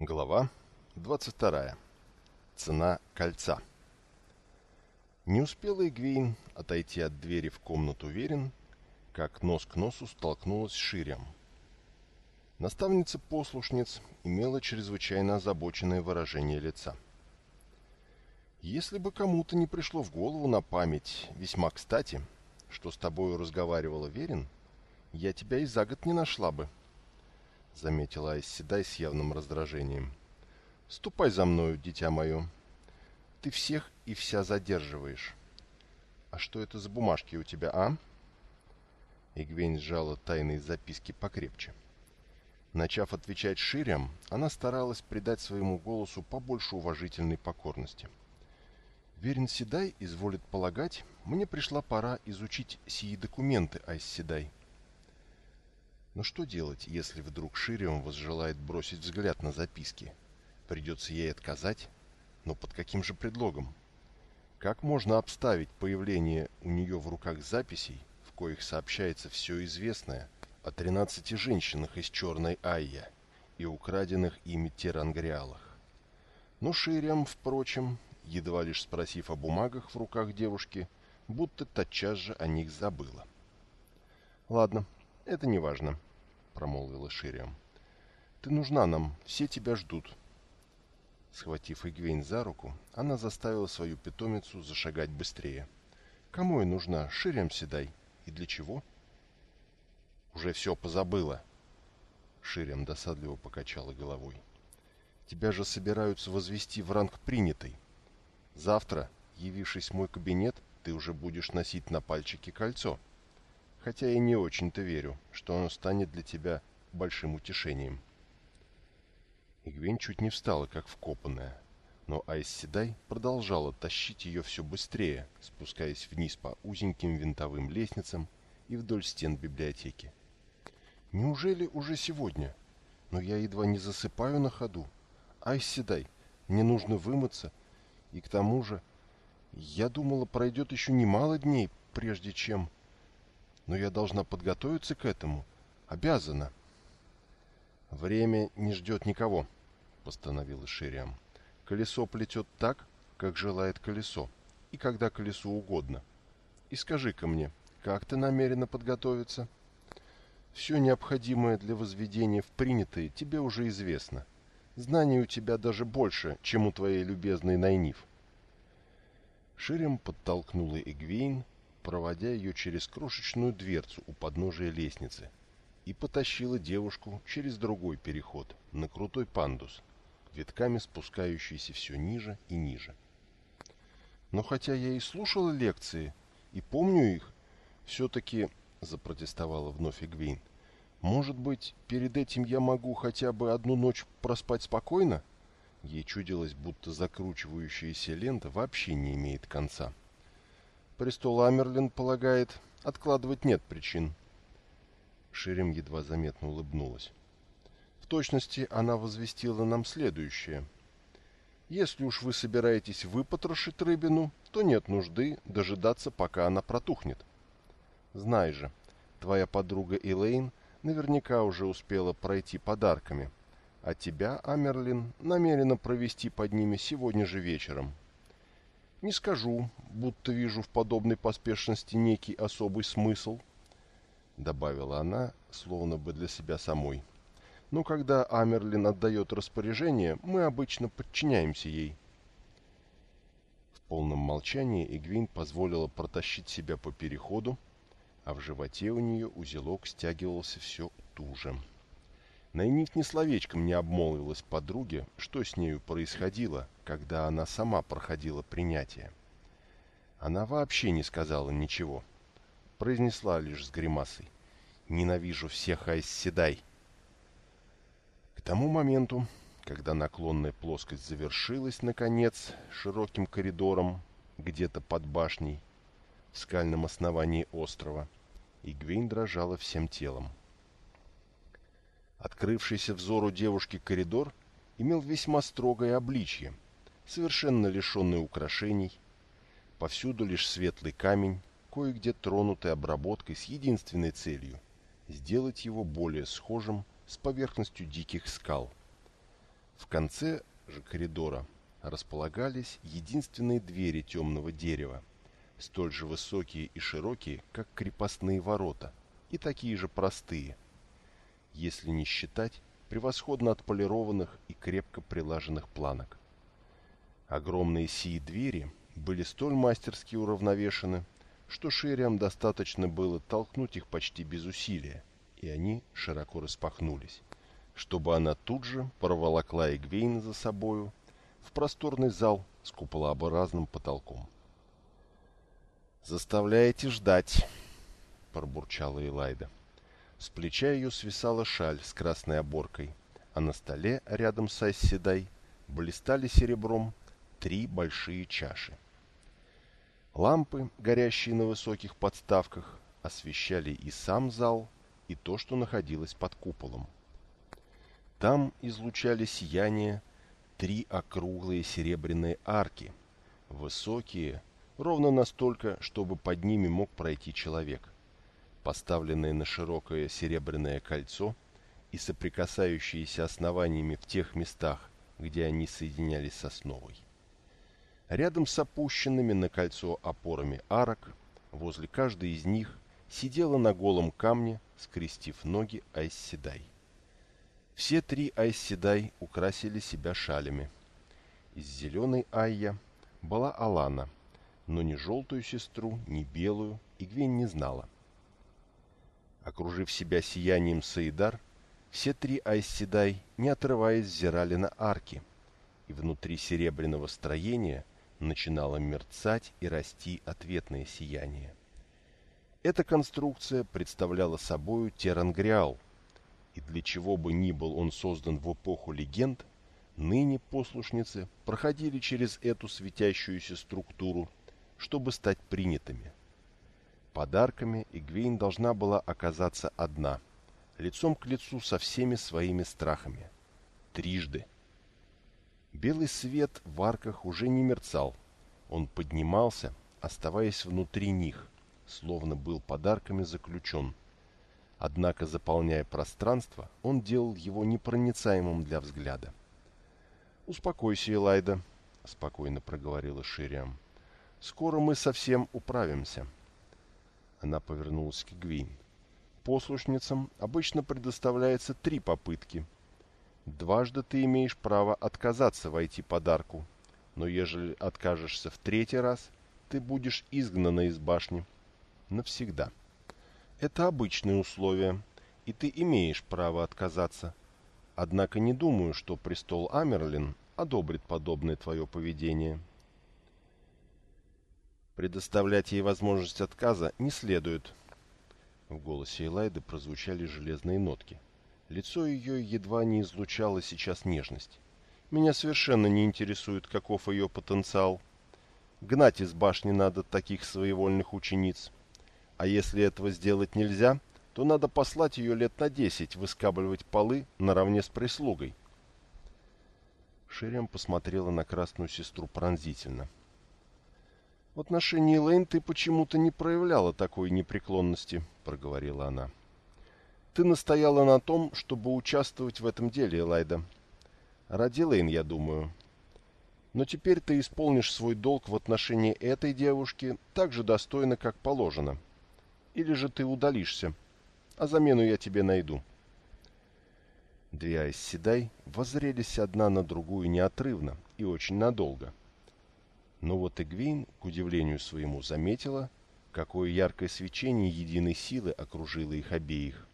Глава 22. Цена кольца. Не успела Игвейн отойти от двери в комнату Верин, как нос к носу столкнулась с Ширем. Наставница-послушниц имела чрезвычайно озабоченное выражение лица. «Если бы кому-то не пришло в голову на память, весьма кстати, что с тобою разговаривала Верин, я тебя и за год не нашла бы», — заметила Айсседай с явным раздражением. «Ступай за мною, дитя мое. Ты всех и вся задерживаешь. А что это за бумажки у тебя, а?» Игвень сжала тайные записки покрепче. Начав отвечать ширям, она старалась придать своему голосу побольше уважительной покорности. «Верен Седай изволит полагать, мне пришла пора изучить сии документы, Айс Седай. Но что делать, если вдруг Шириум возжелает бросить взгляд на записки? Придется ей отказать? Но под каким же предлогом? Как можно обставить появление у нее в руках записей, в коих сообщается все известное о 13 женщинах из Черной Айя и украденных ими терангриалах? Но Шириам, впрочем, едва лишь спросив о бумагах в руках девушки, будто тотчас же о них забыла. «Ладно, это не важно», промолвила Шириам. «Ты нужна нам, все тебя ждут». Схватив Игвейн за руку, она заставила свою питомицу зашагать быстрее. «Кому я нужна? Шириам седай. И для чего?» «Уже все позабыла». Шириам досадливо покачала головой. «Тебя же собираются возвести в ранг принятый. Завтра, явившись в мой кабинет, ты уже будешь носить на пальчике кольцо» хотя я не очень-то верю, что оно станет для тебя большим утешением. Игвень чуть не встала, как вкопанная, но Айс продолжала тащить ее все быстрее, спускаясь вниз по узеньким винтовым лестницам и вдоль стен библиотеки. «Неужели уже сегодня? Но я едва не засыпаю на ходу. Айс мне нужно вымыться, и к тому же, я думала, пройдет еще немало дней, прежде чем...» но я должна подготовиться к этому. Обязана. Время не ждет никого, постановила Шириам. Колесо плетет так, как желает колесо, и когда колесу угодно. И скажи-ка мне, как ты намерена подготовиться? Все необходимое для возведения в принятые тебе уже известно. Знаний у тебя даже больше, чем у твоей любезной Найниф. Ширем подтолкнула Игвейн, проводя ее через крошечную дверцу у подножия лестницы, и потащила девушку через другой переход на крутой пандус, витками спускающийся все ниже и ниже. Но хотя я и слушала лекции, и помню их, все-таки, запротестовала вновь Игвейн, может быть, перед этим я могу хотя бы одну ночь проспать спокойно? Ей чудилось, будто закручивающаяся лента вообще не имеет конца. — Престол Амерлин полагает, откладывать нет причин. Ширим едва заметно улыбнулась. В точности она возвестила нам следующее. Если уж вы собираетесь выпотрошить рыбину, то нет нужды дожидаться, пока она протухнет. Знай же, твоя подруга Элейн наверняка уже успела пройти подарками, а тебя, Амерлин, намерена провести под ними сегодня же вечером. Не скажу, будто вижу в подобной поспешности некий особый смысл, — добавила она, словно бы для себя самой. Но когда Амерлин отдает распоряжение, мы обычно подчиняемся ей. В полном молчании Игвин позволила протащить себя по переходу, а в животе у нее узелок стягивался все туже. Найниф ни словечком не обмолвилась подруге, что с нею происходило, когда она сама проходила принятие. Она вообще не сказала ничего. Произнесла лишь с гримасой. «Ненавижу всех Айсседай!» К тому моменту, когда наклонная плоскость завершилась, наконец, широким коридором, где-то под башней, в скальном основании острова, Игвейн дрожала всем телом. Открывшийся взору девушки коридор имел весьма строгое обличье, совершенно лишенный украшений, повсюду лишь светлый камень, кое-где тронутый обработкой с единственной целью – сделать его более схожим с поверхностью диких скал. В конце же коридора располагались единственные двери темного дерева, столь же высокие и широкие, как крепостные ворота, и такие же простые, если не считать превосходно отполированных и крепко прилаженных планок. Огромные сии двери были столь мастерски уравновешены, что Шириам достаточно было толкнуть их почти без усилия, и они широко распахнулись, чтобы она тут же проволокла Эгвейна за собою в просторный зал с куполообразным потолком. «Заставляете ждать», — пробурчала Элайда. С плеча ее свисала шаль с красной оборкой, а на столе рядом с Айсседай блистали серебром три большие чаши. Лампы, горящие на высоких подставках, освещали и сам зал, и то, что находилось под куполом. Там излучали сияние три округлые серебряные арки, высокие, ровно настолько, чтобы под ними мог пройти человек, поставленные на широкое серебряное кольцо и соприкасающиеся основаниями в тех местах, где они соединялись с основой. Рядом с опущенными на кольцо опорами арок, возле каждой из них сидела на голом камне, скрестив ноги Айсседай. Все три Айсседай украсили себя шалями. Из зеленой Айя была Алана, но ни желтую сестру, ни белую Игвень не знала. Окружив себя сиянием Саидар, все три Айсседай, не отрываясь, взирали на арки, и внутри серебряного строения начинало мерцать и расти ответное сияние. Эта конструкция представляла собою Терангриал – и для чего бы ни был он создан в эпоху легенд, ныне послушницы проходили через эту светящуюся структуру, чтобы стать принятыми. Подарками Игвейн должна была оказаться одна, лицом к лицу со всеми своими страхами. Трижды. Белый свет в арках уже не мерцал. Он поднимался, оставаясь внутри них, словно был подарками заключен – Однако, заполняя пространство, он делал его непроницаемым для взгляда. «Успокойся, Элайда», — спокойно проговорила Шириам. «Скоро мы совсем управимся». Она повернулась к Гвин. «Послушницам обычно предоставляется три попытки. Дважды ты имеешь право отказаться войти подарку, но ежели откажешься в третий раз, ты будешь изгнана из башни. Навсегда». Это обычные условия, и ты имеешь право отказаться. Однако не думаю, что престол Амерлин одобрит подобное твое поведение. Предоставлять ей возможность отказа не следует. В голосе Элайды прозвучали железные нотки. Лицо ее едва не излучало сейчас нежность. Меня совершенно не интересует, каков ее потенциал. Гнать из башни надо таких своевольных учениц. А если этого сделать нельзя, то надо послать ее лет на десять выскабливать полы наравне с прислугой. Шерем посмотрела на красную сестру пронзительно. «В отношении Лейн ты почему-то не проявляла такой непреклонности», — проговорила она. «Ты настояла на том, чтобы участвовать в этом деле, Элайда. Ради Лейн, я думаю. Но теперь ты исполнишь свой долг в отношении этой девушки так же достойно, как положено или же ты удалишься, а замену я тебе найду». Две Айсседай воззрелись одна на другую неотрывно и очень надолго. Но вот Эгвейн, к удивлению своему, заметила, какое яркое свечение единой силы окружило их обеих.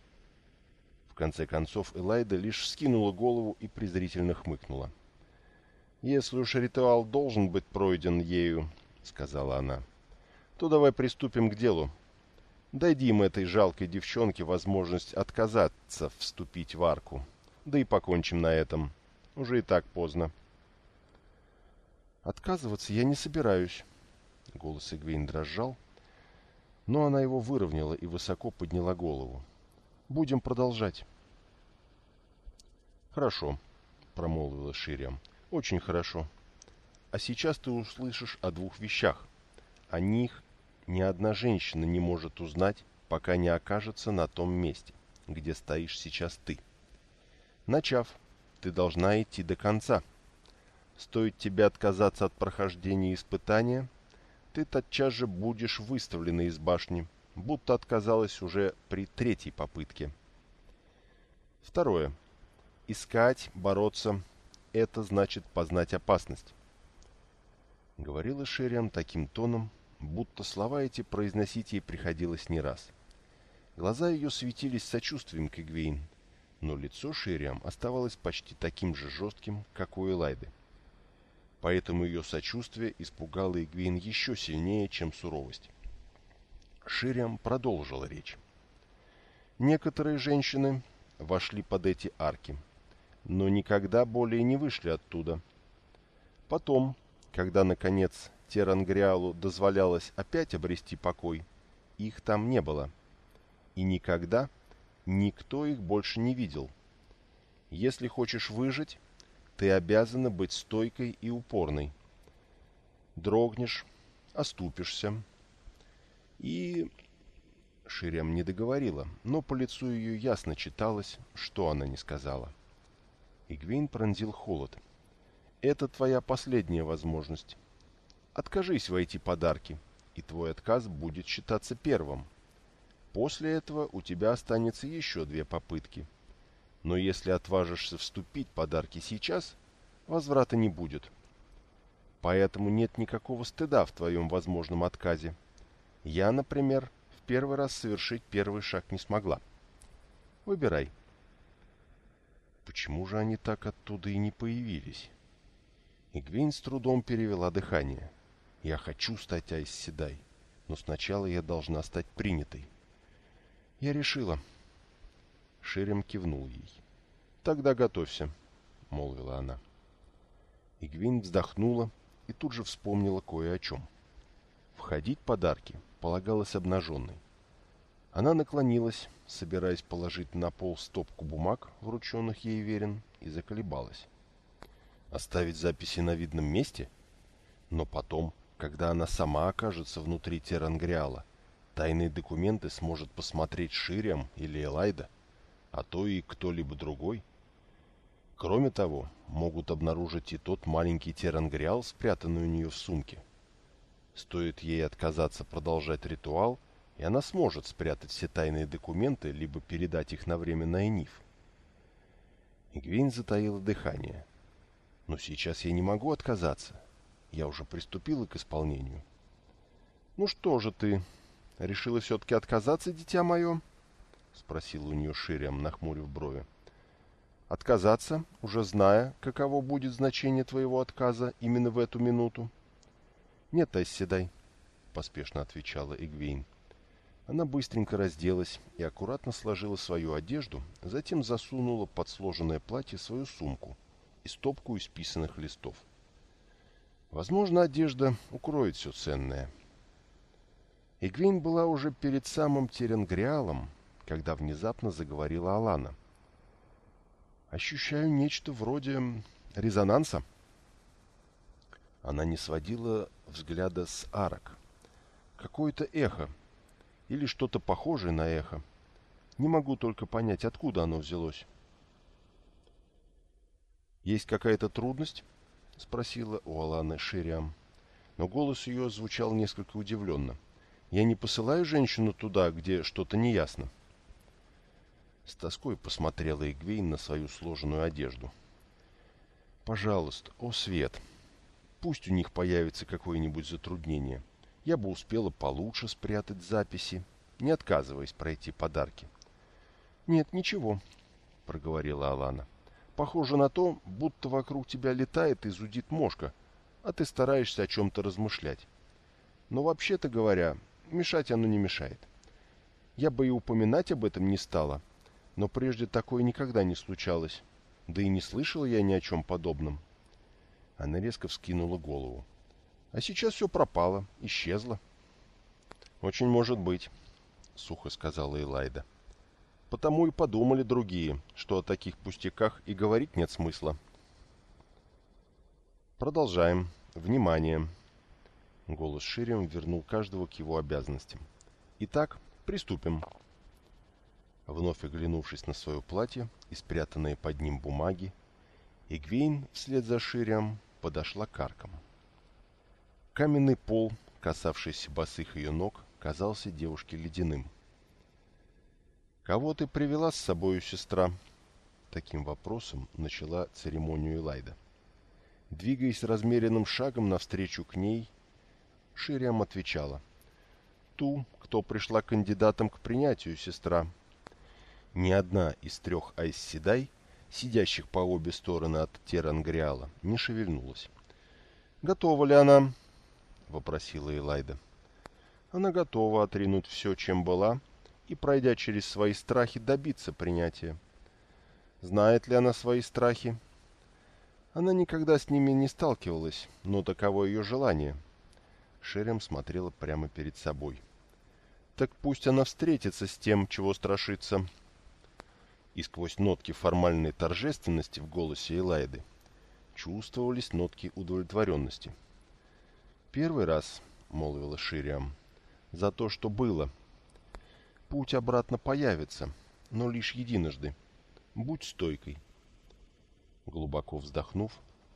В конце концов Элайда лишь скинула голову и презрительно хмыкнула. «Если уж ритуал должен быть пройден ею, — сказала она, — то давай приступим к делу, Дадим этой жалкой девчонке возможность отказаться вступить в арку. Да и покончим на этом. Уже и так поздно. Отказываться я не собираюсь. Голос Игвейн дрожал, но она его выровняла и высоко подняла голову. Будем продолжать. Хорошо, промолвила Шириам. Очень хорошо. А сейчас ты услышишь о двух вещах. О них ни одна женщина не может узнать, пока не окажется на том месте, где стоишь сейчас ты. Начав, ты должна идти до конца. Стоит тебе отказаться от прохождения испытания, ты тотчас же будешь выставлена из башни, будто отказалась уже при третьей попытке. Второе. Искать, бороться – это значит познать опасность. Говорила Шериам таким тоном, будто слова эти произносить ей приходилось не раз. Глаза ее светились сочувствием к Игвейн, но лицо Шириам оставалось почти таким же жестким, как у Элайды. Поэтому ее сочувствие испугало Игвейн еще сильнее, чем суровость. Шириам продолжила речь. Некоторые женщины вошли под эти арки, но никогда более не вышли оттуда. Потом, когда, наконец, Терангриалу дозволялось опять обрести покой, их там не было. И никогда никто их больше не видел. Если хочешь выжить, ты обязана быть стойкой и упорной. Дрогнешь, оступишься. И... Ширям не договорила, но по лицу ее ясно читалось, что она не сказала. Игвейн пронзил холод. «Это твоя последняя возможность. Откажись войти подарки, и твой отказ будет считаться первым. После этого у тебя останется еще две попытки. Но если отважишься вступить подарки сейчас, возврата не будет. Поэтому нет никакого стыда в твоем возможном отказе. Я, например, в первый раз совершить первый шаг не смогла. Выбирай. Почему же они так оттуда и не появились? Игвейн с трудом перевела дыхание. Я хочу стать Айс Седай, но сначала я должна стать принятой. Я решила. Ширем кивнул ей. Тогда готовься, молвила она. Игвин вздохнула и тут же вспомнила кое о чем. Входить подарки полагалось обнаженной. Она наклонилась, собираясь положить на пол стопку бумаг, врученных ей верен, и заколебалась. Оставить записи на видном месте? Но потом когда она сама окажется внутри Терангриала, тайные документы сможет посмотреть Шириам или Элайда, а то и кто-либо другой. Кроме того, могут обнаружить и тот маленький Терангриал, спрятанный у нее в сумке. Стоит ей отказаться продолжать ритуал, и она сможет спрятать все тайные документы, либо передать их на время на Эниф. Игвейн затаила дыхание. «Но сейчас я не могу отказаться. Я уже приступила к исполнению. «Ну что же ты, решила все-таки отказаться, дитя мое?» — спросил у нее Шириам, нахмурив брови. «Отказаться, уже зная, каково будет значение твоего отказа именно в эту минуту?» «Нет, Айседай», — поспешно отвечала Игвейн. Она быстренько разделась и аккуратно сложила свою одежду, затем засунула под сложенное платье свою сумку и стопку исписанных листов. — Возможно, одежда укроет все ценное. Игвейн была уже перед самым Теренгриалом, когда внезапно заговорила Алана. «Ощущаю нечто вроде резонанса». Она не сводила взгляда с арок. Какое-то эхо. Или что-то похожее на эхо. Не могу только понять, откуда оно взялось. «Есть какая-то трудность?» — спросила у Аланы Шириам. Но голос ее звучал несколько удивленно. «Я не посылаю женщину туда, где что-то неясно». С тоской посмотрела Игвейн на свою сложенную одежду. «Пожалуйста, о, Свет, пусть у них появится какое-нибудь затруднение. Я бы успела получше спрятать записи, не отказываясь пройти подарки». «Нет, ничего», — проговорила Алана. Похоже на то, будто вокруг тебя летает и зудит мошка, а ты стараешься о чем-то размышлять. Но вообще-то говоря, мешать оно не мешает. Я бы и упоминать об этом не стала, но прежде такое никогда не случалось, да и не слышала я ни о чем подобном. Она резко вскинула голову. А сейчас все пропало, исчезло. «Очень может быть», — сухо сказала Элайда. Потому и подумали другие, что о таких пустяках и говорить нет смысла. Продолжаем. Внимание. Голос Шириам вернул каждого к его обязанностям. Итак, приступим. Вновь оглянувшись на свое платье и спрятанные под ним бумаги, Игвейн вслед за Шириам подошла к аркам. Каменный пол, касавшийся босых ее ног, казался девушке ледяным. «Кого ты привела с собою, сестра?» Таким вопросом начала церемонию Элайда. Двигаясь размеренным шагом навстречу к ней, Шириам отвечала. «Ту, кто пришла кандидатом к принятию, сестра». Ни одна из трех Айсседай, сидящих по обе стороны от Терангриала, не шевельнулась. «Готова ли она?» — вопросила Элайда. «Она готова отринуть все, чем была, и, пройдя через свои страхи, добиться принятия. Знает ли она свои страхи?» Она никогда с ними не сталкивалась, но таково ее желание. Шерем смотрела прямо перед собой. «Так пусть она встретится с тем, чего страшится», и сквозь нотки формальной торжественности в голосе Элайды чувствовались нотки удовлетворенности. «Первый раз», — молвила Шириам, — «за то, что было. Путь обратно появится, но лишь единожды. Будь стойкой». Глубоко вздохнув,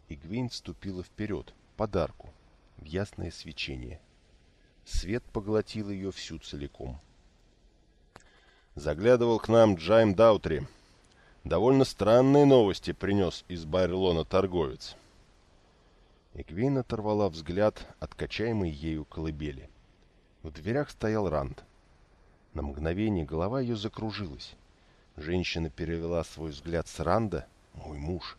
Игвейн вступила вперед, подарку, в ясное свечение. Свет поглотил ее всю целиком. Заглядывал к нам Джайм Даутри. Довольно странные новости принес из Байрлона торговец. Эквейн оторвала взгляд от качаемой ею колыбели. В дверях стоял Ранд. На мгновение голова ее закружилась. Женщина перевела свой взгляд с Ранда, мой муж,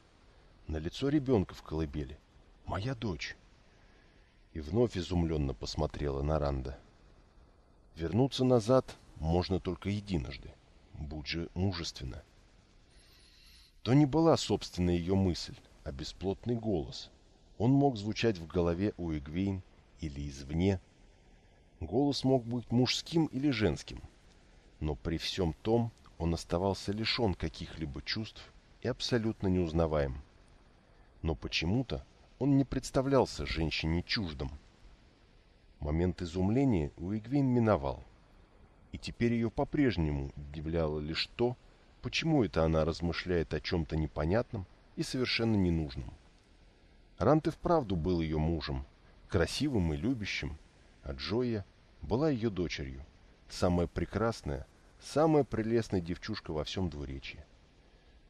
на лицо ребенка в колыбели, моя дочь. И вновь изумленно посмотрела на Ранда. Вернуться назад можно только единожды. Будь же мужественно. То не была собственная ее мысль, а бесплотный голос. Он мог звучать в голове у Эгвейн или извне. Голос мог быть мужским или женским. Но при всем том он оставался лишен каких-либо чувств и абсолютно неузнаваем. Но почему-то он не представлялся женщине чуждым. Момент изумления у Игвин миновал и теперь ее по-прежнему удивляло лишь то, почему это она размышляет о чем-то непонятном и совершенно ненужном. Рант и вправду был ее мужем, красивым и любящим, а Джоя была ее дочерью, самая прекрасная, самая прелестная девчушка во всем двуречье.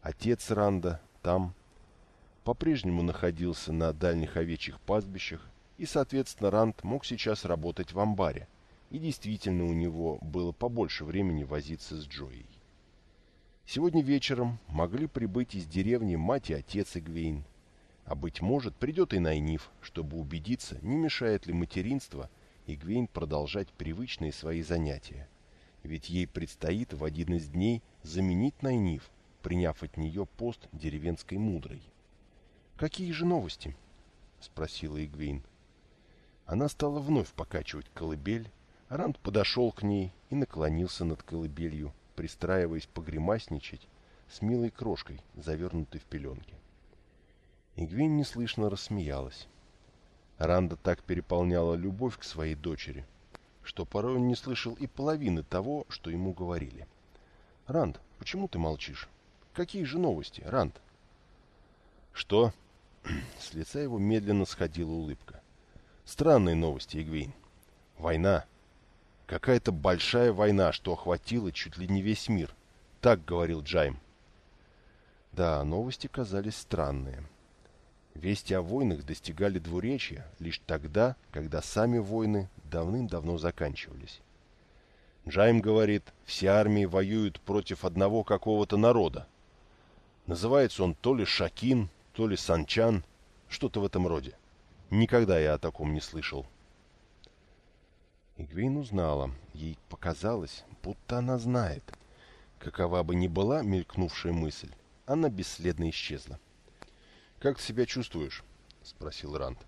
Отец Ранда там по-прежнему находился на дальних овечьих пастбищах, и, соответственно, Ранд мог сейчас работать в амбаре – и действительно у него было побольше времени возиться с Джоей. Сегодня вечером могли прибыть из деревни мать и отец Игвейн, а, быть может, придет и Найниф, чтобы убедиться, не мешает ли материнство Игвейн продолжать привычные свои занятия. Ведь ей предстоит в один из дней заменить Найниф, приняв от нее пост деревенской мудрой. «Какие же новости?» — спросила Игвейн. Она стала вновь покачивать колыбель, Ранд подошел к ней и наклонился над колыбелью, пристраиваясь погремасничать с милой крошкой, завернутой в пеленки. Игвин неслышно рассмеялась. Ранда так переполняла любовь к своей дочери, что порой он не слышал и половины того, что ему говорили. «Ранд, почему ты молчишь? Какие же новости, Ранд?» «Что?» С лица его медленно сходила улыбка. «Странные новости, Игвейн. Война. Какая-то большая война, что охватила чуть ли не весь мир. Так говорил Джайм. Да, новости казались странные. Вести о войнах достигали двуречья лишь тогда, когда сами войны давным-давно заканчивались. Джайм говорит, все армии воюют против одного какого-то народа. Называется он то ли Шакин, то ли Санчан, что-то в этом роде. Никогда я о таком не слышал. Игвейн узнала. Ей показалось, будто она знает. Какова бы ни была мелькнувшая мысль, она бесследно исчезла. «Как ты себя чувствуешь?» — спросил Ранд.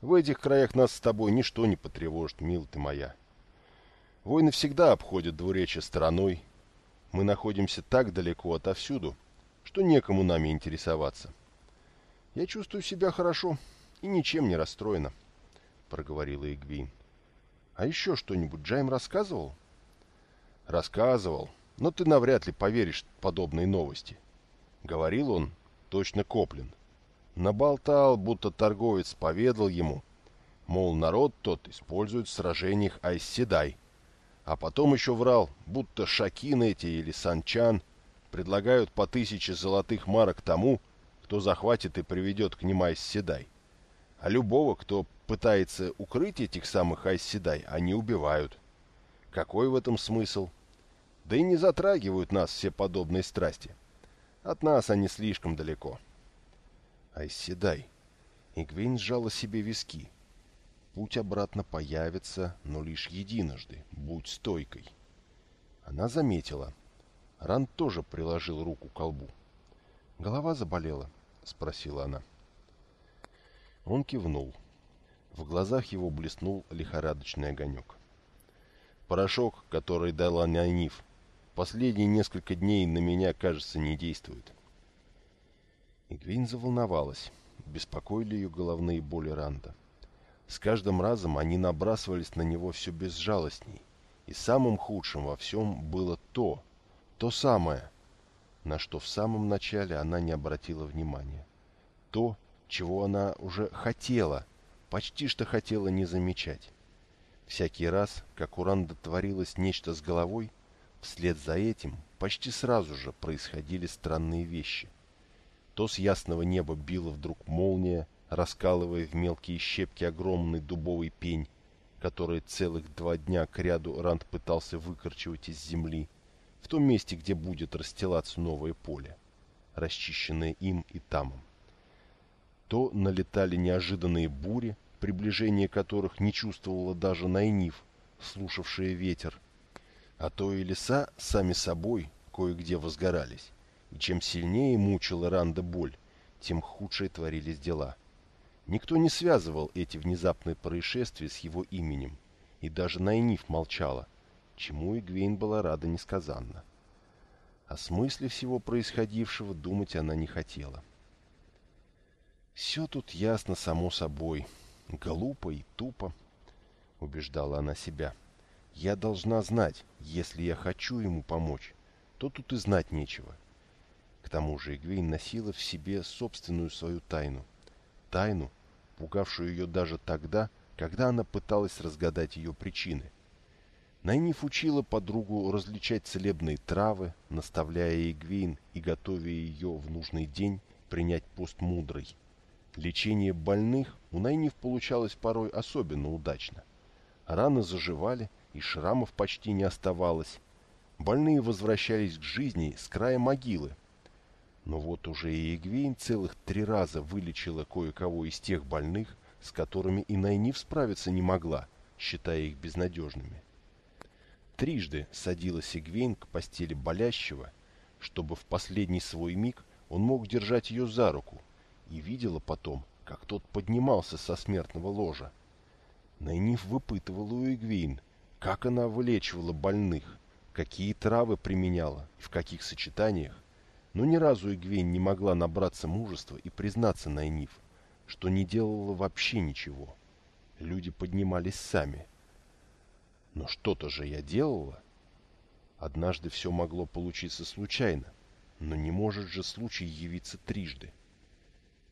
«В этих краях нас с тобой ничто не потревожит, мил ты моя. Войны всегда обходят двуречье стороной. Мы находимся так далеко отовсюду, что некому нами интересоваться. Я чувствую себя хорошо и ничем не расстроена», — проговорила Игвейн. А еще что-нибудь Джайм рассказывал? Рассказывал, но ты навряд ли поверишь подобные новости. Говорил он, точно Коплин, Наболтал, будто торговец поведал ему, мол, народ тот использует в сражениях Айсседай. А потом еще врал, будто Шакин эти или Санчан предлагают по тысяче золотых марок тому, кто захватит и приведет к ним Айсседай. А любого, кто пытается укрыть этих самых Айсседай, они убивают. Какой в этом смысл? Да и не затрагивают нас все подобные страсти. От нас они слишком далеко. Айсседай. Игвейн сжала себе виски. Путь обратно появится, но лишь единожды. Будь стойкой. Она заметила. Ран тоже приложил руку к колбу. «Голова заболела?» — спросила она. Он кивнул. В глазах его блеснул лихорадочный огонек. Порошок, который дала Нанив, последние несколько дней на меня, кажется, не действует. Игвин заволновалась. Беспокоили ее головные боли Ранда. С каждым разом они набрасывались на него все безжалостней. И самым худшим во всем было то, то самое, на что в самом начале она не обратила внимания. То, чего она уже хотела, почти что хотела не замечать. Всякий раз, как у Ранда творилось нечто с головой, вслед за этим почти сразу же происходили странные вещи. То с ясного неба била вдруг молния, раскалывая в мелкие щепки огромный дубовый пень, который целых два дня к ряду Ранд пытался выкорчевать из земли, в том месте, где будет расстилаться новое поле, расчищенное им и тамом. То налетали неожиданные бури, приближение которых не чувствовала даже Найниф, слушавшая ветер, а то и леса сами собой кое-где возгорались, и чем сильнее мучила Ранда боль, тем худшие творились дела. Никто не связывал эти внезапные происшествия с его именем, и даже Найниф молчала, чему Игвейн была рада несказанно. О смысле всего происходившего думать она не хотела. «Все тут ясно само собой», Глупо и тупо, убеждала она себя. Я должна знать, если я хочу ему помочь, то тут и знать нечего. К тому же Игвейн носила в себе собственную свою тайну. Тайну, пугавшую ее даже тогда, когда она пыталась разгадать ее причины. Найниф учила подругу различать целебные травы, наставляя Игвейн и готовя ее в нужный день принять пост мудрый. Лечение больных у Найниф получалось порой особенно удачно. Раны заживали, и шрамов почти не оставалось. Больные возвращались к жизни с края могилы. Но вот уже и Эгвейн целых три раза вылечила кое-кого из тех больных, с которыми и Найниф справиться не могла, считая их безнадежными. Трижды садилась Эгвейн к постели болящего, чтобы в последний свой миг он мог держать ее за руку, и видела потом, как тот поднимался со смертного ложа. Найниф выпытывала у Игвейн, как она вылечивала больных, какие травы применяла и в каких сочетаниях, но ни разу Игвейн не могла набраться мужества и признаться Найниф, что не делала вообще ничего. Люди поднимались сами. Но что-то же я делала. Однажды все могло получиться случайно, но не может же случай явиться трижды.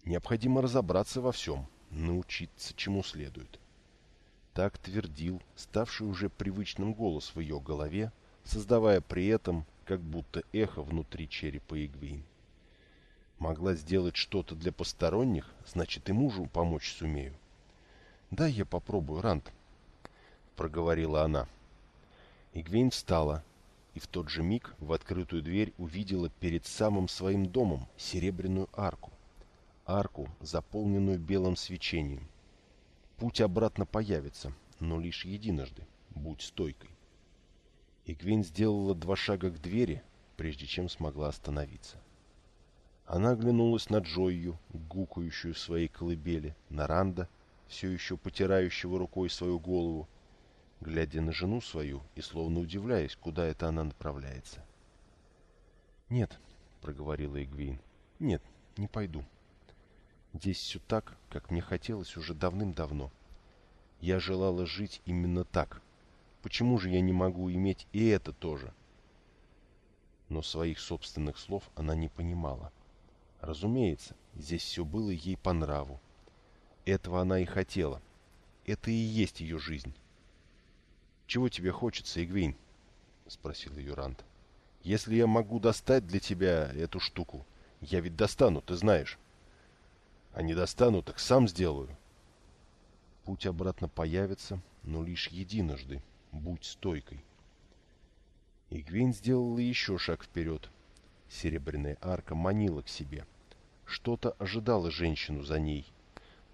Необходимо разобраться во всем, научиться чему следует. Так твердил ставший уже привычным голос в ее голове, создавая при этом как будто эхо внутри черепа Игвейн. Могла сделать что-то для посторонних, значит и мужу помочь сумею. «Да, я попробую, Рант», — проговорила она. Игвейн встала, и в тот же миг в открытую дверь увидела перед самым своим домом серебряную арку арку, заполненную белым свечением. Путь обратно появится, но лишь единожды. Будь стойкой. Игвин сделала два шага к двери, прежде чем смогла остановиться. Она оглянулась на Джойю, гукающую в своей колыбели, на Ранда, все еще потирающего рукой свою голову, глядя на жену свою и словно удивляясь, куда это она направляется. «Нет», — проговорила Игвин, — «нет, не пойду». Здесь все так, как мне хотелось уже давным-давно. Я желала жить именно так. Почему же я не могу иметь и это тоже? Но своих собственных слов она не понимала. Разумеется, здесь все было ей по нраву. Этого она и хотела. Это и есть ее жизнь. «Чего тебе хочется, Игвейн?» — спросил ее Рант. «Если я могу достать для тебя эту штуку, я ведь достану, ты знаешь. А не достану, так сам сделаю». Путь обратно появится, но лишь единожды. Будь стойкой. Игвейн сделала еще шаг вперед. Серебряная арка манила к себе. Что-то ожидало женщину за ней.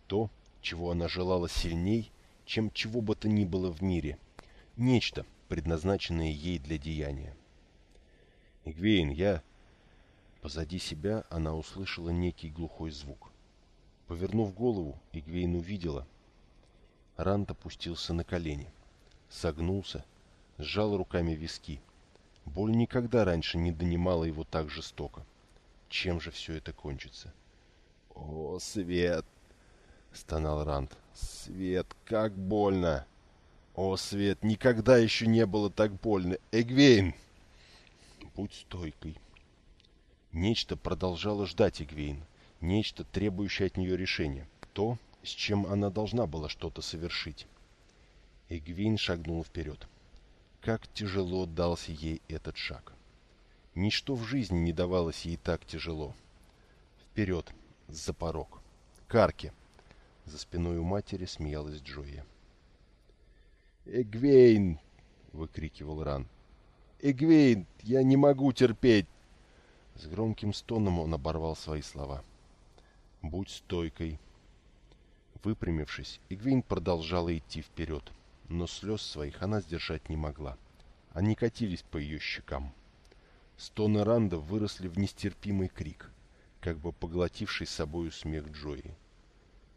То, чего она желала сильней, чем чего бы то ни было в мире. Нечто, предназначенное ей для деяния. «Игвейн, я...» Позади себя она услышала некий глухой звук. Повернув голову, Игвейн увидела. Рант опустился на колени. Согнулся, сжал руками виски. Боль никогда раньше не донимала его так жестоко. Чем же все это кончится? «О, Свет!» — стонал Ранд. «Свет, как больно!» «О, Свет, никогда еще не было так больно! Эгвейн!» «Будь стойкой!» Нечто продолжало ждать Эгвейн. Нечто, требующее от нее решения. То, с чем она должна была что-то совершить. Эгвейн шагнула вперед. Как тяжело дался ей этот шаг. Ничто в жизни не давалось ей так тяжело. Вперед, за порог. К арке. За спиной у матери смеялась Джоя. «Эгвейн!» — выкрикивал Ран. «Эгвейн, я не могу терпеть!» С громким стоном он оборвал свои слова. «Будь стойкой!» Выпрямившись, Игвейн продолжала идти вперед, но слез своих она сдержать не могла. Они катились по ее щекам. Стоны Ранда выросли в нестерпимый крик, как бы поглотивший собою смех Джои.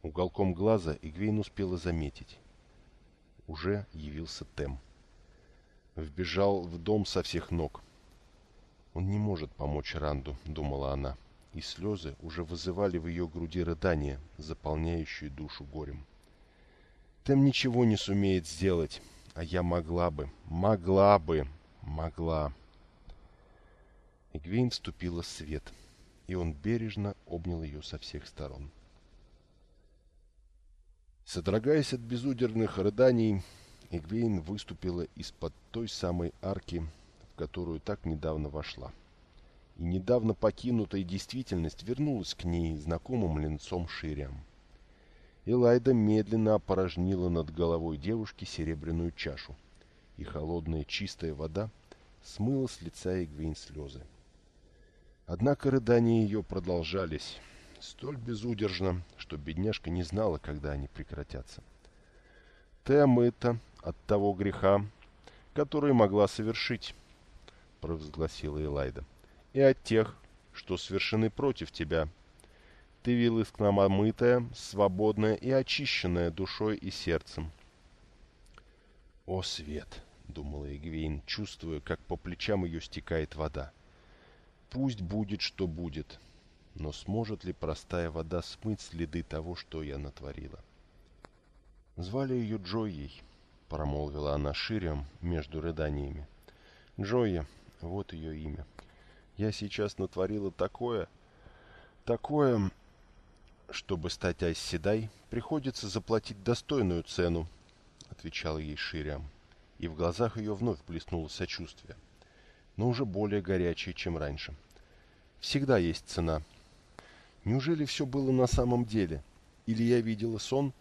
Уголком глаза Игвейн успела заметить. Уже явился Тем. Вбежал в дом со всех ног. «Он не может помочь Ранду», — думала она, и слезы уже вызывали в ее груди рыдания, заполняющие душу горем. «Тем ничего не сумеет сделать, а я могла бы, могла бы, могла». Игвейн вступила свет, и он бережно обнял ее со всех сторон. Содрогаясь от безудержных рыданий, Эгвейн выступила из-под той самой арки, в которую так недавно вошла. И недавно покинутая действительность вернулась к ней знакомым ленцом ширям. Элайда медленно опорожнила над головой девушки серебряную чашу, и холодная чистая вода смыла с лица Эгвейн слезы. Однако рыдания ее продолжались, столь безудержно, что бедняжка не знала, когда они прекратятся. «Ты омыта от того греха, который могла совершить», — провозгласила Элайда, — «и от тех, что совершены против тебя. Ты явилась к нам омытая, свободная и очищенная душой и сердцем». «О, свет!» — думала Эгвейн, чувствуя, как по плечам ее стекает вода. «Пусть будет, что будет». Но сможет ли простая вода смыть следы того, что я натворила? Звали ее Джойей, промолвила она ширем между рыданиями. Джойя, вот ее имя. Я сейчас натворила такое, такое... Чтобы стать Айсседай, приходится заплатить достойную цену, отвечал ей Ширям, и в глазах ее вновь блеснуло сочувствие, но уже более горячее, чем раньше. Всегда есть цена, Неужели все было на самом деле? Или я видела сон?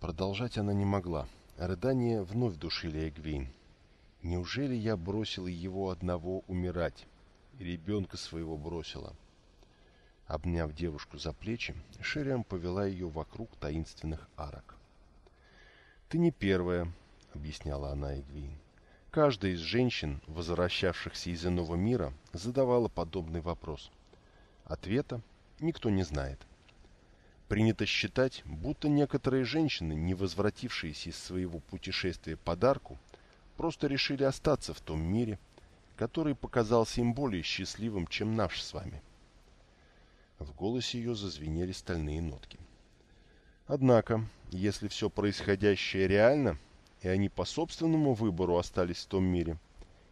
Продолжать она не могла. Рыдания вновь душили Эгвейн. Неужели я бросила его одного умирать? И ребенка своего бросила. Обняв девушку за плечи, Шериам повела ее вокруг таинственных арок. «Ты не первая», — объясняла она Эгвейн. «Каждая из женщин, возвращавшихся из иного мира, задавала подобный вопрос. Ответа никто не знает. Принято считать, будто некоторые женщины, не возвратившиеся из своего путешествия подарку, просто решили остаться в том мире, который показался им более счастливым, чем наш с вами. В голосе ее зазвенели стальные нотки. Однако, если все происходящее реально, и они по собственному выбору остались в том мире,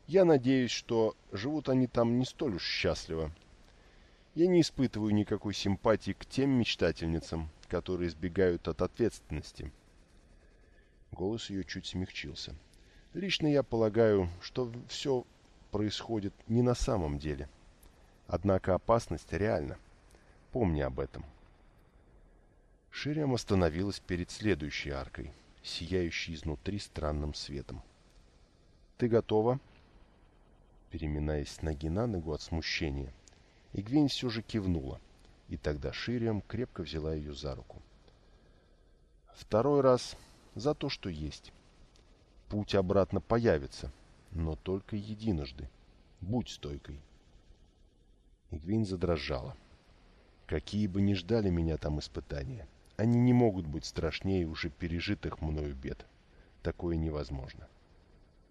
я надеюсь, что живут они там не столь уж счастливо, Я не испытываю никакой симпатии к тем мечтательницам, которые избегают от ответственности. Голос ее чуть смягчился. Лично я полагаю, что все происходит не на самом деле. Однако опасность реальна. Помни об этом. Шириам остановилась перед следующей аркой, сияющей изнутри странным светом. «Ты готова?» Переминаясь с ноги на ногу от смущения, Игвень все же кивнула, и тогда Шириам крепко взяла ее за руку. «Второй раз за то, что есть. Путь обратно появится, но только единожды. Будь стойкой». Игвень задрожала. «Какие бы ни ждали меня там испытания, они не могут быть страшнее уже пережитых мною бед. Такое невозможно».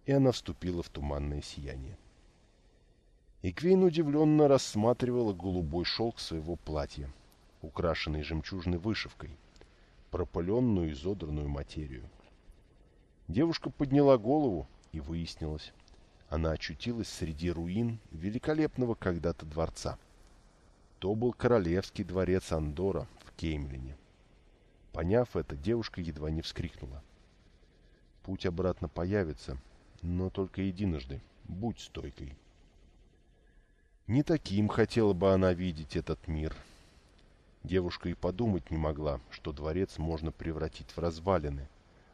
И она вступила в туманное сияние. Игвейн удивленно рассматривала голубой шелк своего платья, украшенный жемчужной вышивкой, пропыленную изодранную материю. Девушка подняла голову, и выяснилось, она очутилась среди руин великолепного когда-то дворца. То был королевский дворец Андора в Кеймлине. Поняв это, девушка едва не вскрикнула. Путь обратно появится, но только единожды. Будь стойкой. Не таким хотела бы она видеть этот мир. Девушка и подумать не могла, что дворец можно превратить в развалины,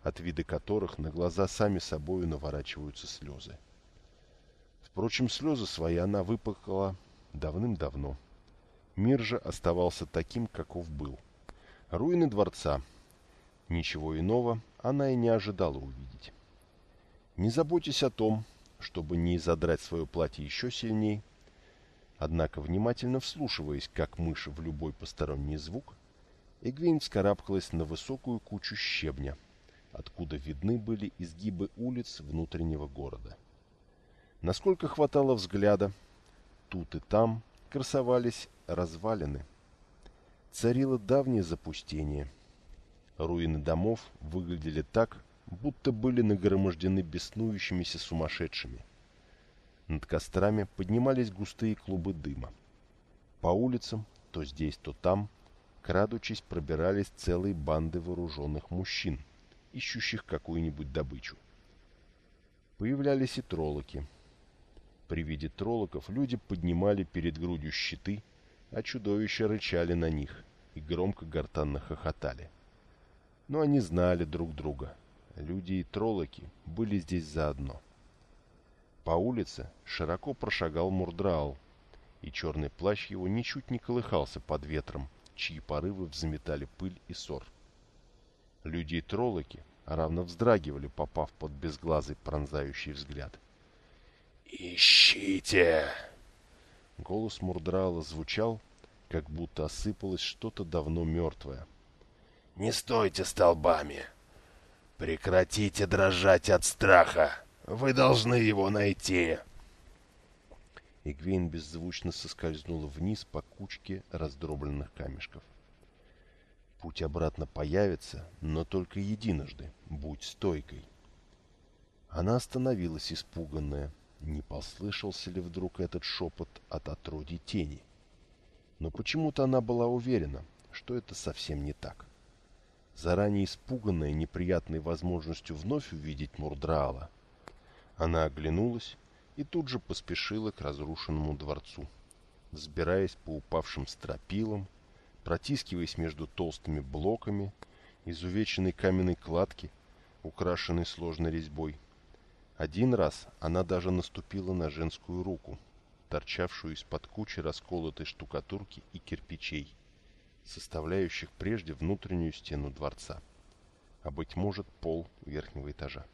от вида которых на глаза сами собою наворачиваются слезы. Впрочем, слезы свои она выплакала давным-давно. Мир же оставался таким, каков был. Руины дворца. Ничего иного она и не ожидала увидеть. Не заботьтесь о том, чтобы не задрать свое платье еще сильнее, Однако, внимательно вслушиваясь, как мышь в любой посторонний звук, Эгвейн вскарабкалась на высокую кучу щебня, откуда видны были изгибы улиц внутреннего города. Насколько хватало взгляда, тут и там красовались развалины. Царило давнее запустение. Руины домов выглядели так, будто были нагромождены беснующимися сумасшедшими – над кострами поднимались густые клубы дыма. По улицам, то здесь, то там, крадучись, пробирались целые банды вооруженных мужчин, ищущих какую-нибудь добычу. Появлялись и троллоки. При виде троллоков люди поднимали перед грудью щиты, а чудовища рычали на них и громко гортанно хохотали. Но они знали друг друга. Люди и троллоки были здесь заодно. По улице широко прошагал Мурдраал, и черный плащ его ничуть не колыхался под ветром, чьи порывы взметали пыль и ссор. Люди и троллоки равно вздрагивали, попав под безглазый пронзающий взгляд. «Ищите!» Голос Мурдрала звучал, как будто осыпалось что-то давно мертвое. «Не стойте столбами! Прекратите дрожать от страха!» Вы должны его найти!» Игвейн беззвучно соскользнула вниз по кучке раздробленных камешков. Путь обратно появится, но только единожды. Будь стойкой. Она остановилась испуганная. Не послышался ли вдруг этот шепот от отродий тени? Но почему-то она была уверена, что это совсем не так. Заранее испуганная неприятной возможностью вновь увидеть Мурдраала, она оглянулась и тут же поспешила к разрушенному дворцу, взбираясь по упавшим стропилам, протискиваясь между толстыми блоками изувеченной каменной кладки, украшенной сложной резьбой. Один раз она даже наступила на женскую руку, торчавшую из-под кучи расколотой штукатурки и кирпичей, составляющих прежде внутреннюю стену дворца, а, быть может, пол верхнего этажа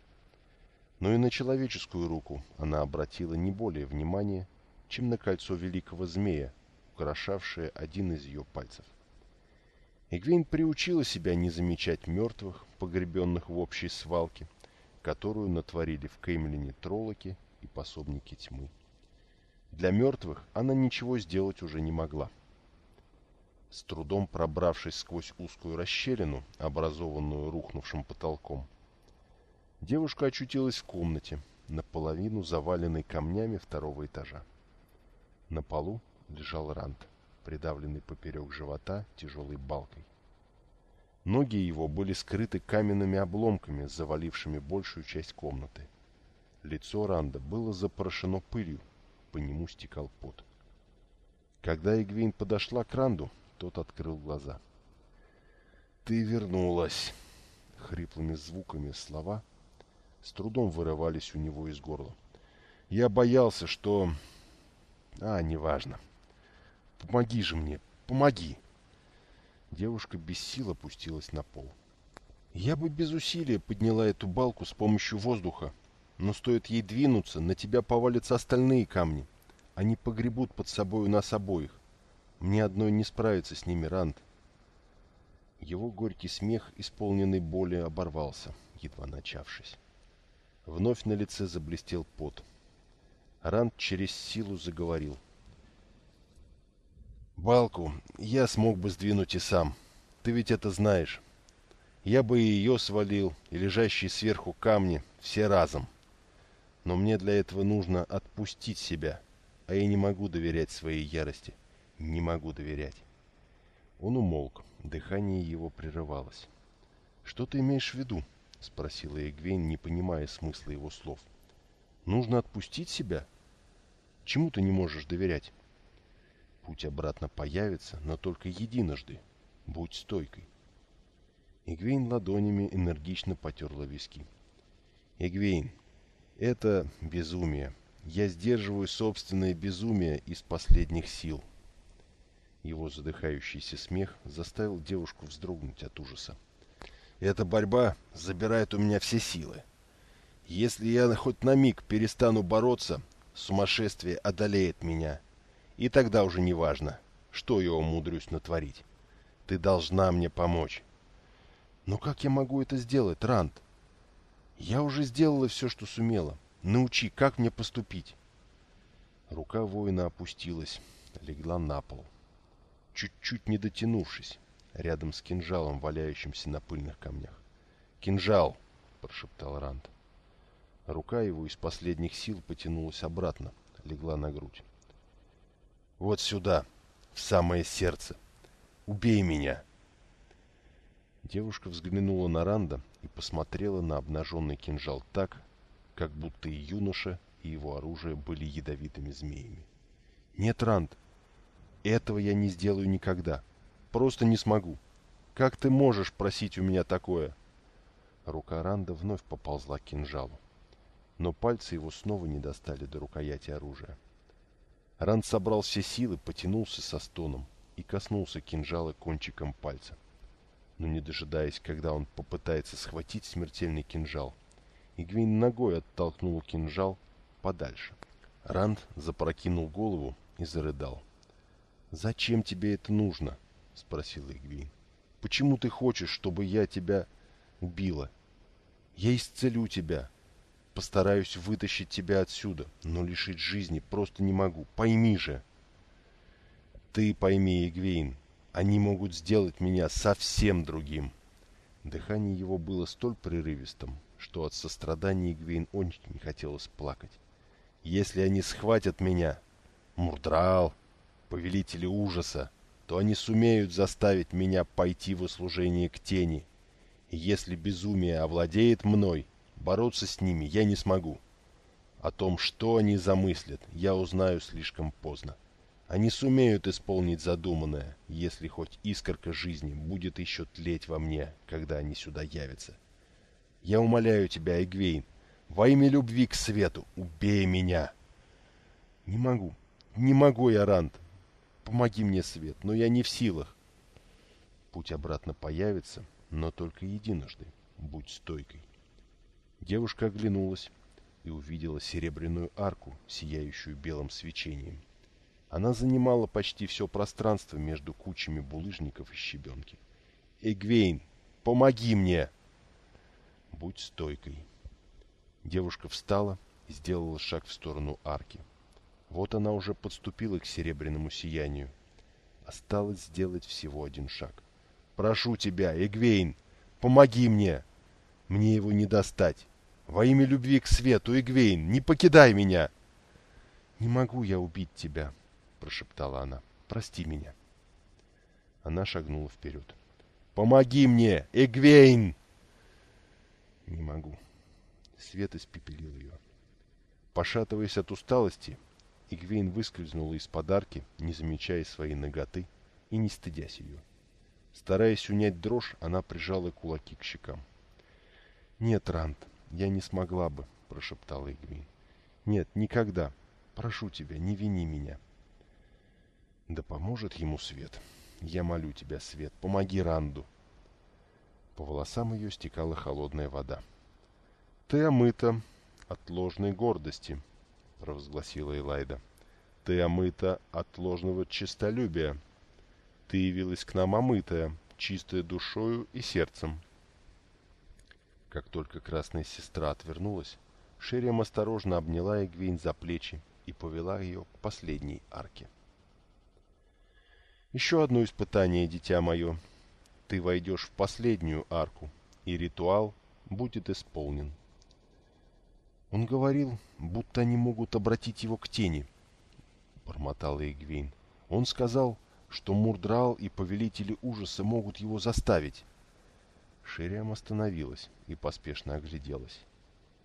но и на человеческую руку она обратила не более внимания, чем на кольцо великого змея, украшавшее один из ее пальцев. Эгвейн приучила себя не замечать мертвых, погребенных в общей свалке, которую натворили в Кеймлине троллоки и пособники тьмы. Для мертвых она ничего сделать уже не могла. С трудом пробравшись сквозь узкую расщелину, образованную рухнувшим потолком, Девушка очутилась в комнате, наполовину заваленной камнями второго этажа. На полу лежал Рант. Придавленный поперек живота тяжелой балкой. Ноги его были скрыты каменными обломками, завалившими большую часть комнаты. Лицо Ранда было запорошено пылью, по нему стекал пот. Когда Игвейн подошла к Ранду, тот открыл глаза. «Ты вернулась!» Хриплыми звуками слова с трудом вырывались у него из горла. «Я боялся, что...» «А, неважно. Помоги же мне, помоги!» Девушка без сил опустилась на пол. «Я бы без усилия подняла эту балку с помощью воздуха, но стоит ей двинуться, на тебя повалятся остальные камни. Они погребут под собой нас обоих. Мне одной не справиться с ними, Ранд». Его горький смех, исполненный боли, оборвался, едва начавшись. Вновь на лице заблестел пот. Ранд через силу заговорил. «Балку я смог бы сдвинуть и сам. Ты ведь это знаешь. Я бы и ее свалил, и лежащие сверху камни, все разом. Но мне для этого нужно отпустить себя, а я не могу доверять своей ярости. Не могу доверять». Он умолк, дыхание его прерывалось. «Что ты имеешь в виду?» — спросила Эгвейн, не понимая смысла его слов. «Нужно отпустить себя? Чему ты не можешь доверять?» Путь обратно появится, но только единожды. Будь стойкой. Игвейн ладонями энергично потерла виски. Игвейн, это безумие. Я сдерживаю собственное безумие из последних сил. Его задыхающийся смех заставил девушку вздрогнуть от ужаса. Эта борьба забирает у меня все силы. Если я хоть на миг перестану бороться, сумасшествие одолеет меня — и тогда уже не важно, что я умудрюсь натворить. Ты должна мне помочь. Но как я могу это сделать, Ранд? Я уже сделала все, что сумела. Научи, как мне поступить. Рука воина опустилась, легла на пол. Чуть-чуть не дотянувшись, рядом с кинжалом, валяющимся на пыльных камнях. «Кинжал!» — прошептал Ранд. Рука его из последних сил потянулась обратно, легла на грудь. Вот сюда, в самое сердце. Убей меня!» Девушка взглянула на Ранда и посмотрела на обнаженный кинжал так, как будто и юноша, и его оружие были ядовитыми змеями. «Нет, Ранд, этого я не сделаю никогда. Просто не смогу. Как ты можешь просить у меня такое?» Рука Ранда вновь поползла к кинжалу, но пальцы его снова не достали до рукояти оружия. Ранд собрал все силы, потянулся со стоном и коснулся кинжала кончиком пальца. Но не дожидаясь, когда он попытается схватить смертельный кинжал, Игвейн ногой оттолкнул кинжал подальше. Ранд запрокинул голову и зарыдал. «Зачем тебе это нужно?» — спросила Игвейн. «Почему ты хочешь, чтобы я тебя убила? Я исцелю тебя, Постараюсь вытащить тебя отсюда, но лишить жизни просто не могу. Пойми же. Ты пойми, Игвейн, они могут сделать меня совсем другим. Дыхание его было столь прерывистым, что от сострадания Игвейн очень хотелось плакать. Если они схватят меня, Мурдрал, повелители ужаса, то они сумеют заставить меня пойти в услужение к тени. И если безумие овладеет мной, Бороться с ними я не смогу. О том, что они замыслят, я узнаю слишком поздно. Они сумеют исполнить задуманное, если хоть искорка жизни будет еще тлеть во мне, когда они сюда явятся. Я умоляю тебя, Эгвейн, во имя любви к свету, убей меня. Не могу, не могу я, Ранд. Помоги мне, Свет, но я не в силах. Путь обратно появится, но только единожды. Будь стойкой. Девушка оглянулась и увидела серебряную арку, сияющую белым свечением. Она занимала почти все пространство между кучами булыжников и щебенки. «Эгвейн, помоги мне!» «Будь стойкой!» Девушка встала и сделала шаг в сторону арки. Вот она уже подступила к серебряному сиянию. Осталось сделать всего один шаг. «Прошу тебя, Эгвейн, помоги мне! Мне его не достать!» Во имя любви к свету, Игвейн, не покидай меня!» «Не могу я убить тебя», — прошептала она. Прости меня. Она шагнула вперед. «Помоги мне, Эгвейн!» Не могу. Свет испепелил ее. Пошатываясь от усталости, Игвейн выскользнула из подарки, не замечая своей ноготы и не стыдясь ее. Стараясь унять дрожь, она прижала кулаки к щекам. «Нет, Рант, я не смогла бы», — прошептала Игвейн. «Нет, никогда. Прошу тебя, не вини меня». «Да поможет ему свет. Я молю тебя, свет, помоги Ранду». По волосам ее стекала холодная вода. «Ты омыта от ложной гордости», — провозгласила Элайда. «Ты омыта от ложного честолюбия. Ты явилась к нам омытая, чистая душою и сердцем». Как только красная сестра отвернулась, Шериам осторожно обняла Эгвейн за плечи и повела ее к последней арке. «Еще одно испытание, дитя мое. Ты войдешь в последнюю арку, и ритуал будет исполнен». Он говорил, будто они могут обратить его к тени, — бормотала Эгвейн. Он сказал, что Мурдрал и Повелители Ужаса могут его заставить. Шириам остановилась и поспешно огляделась.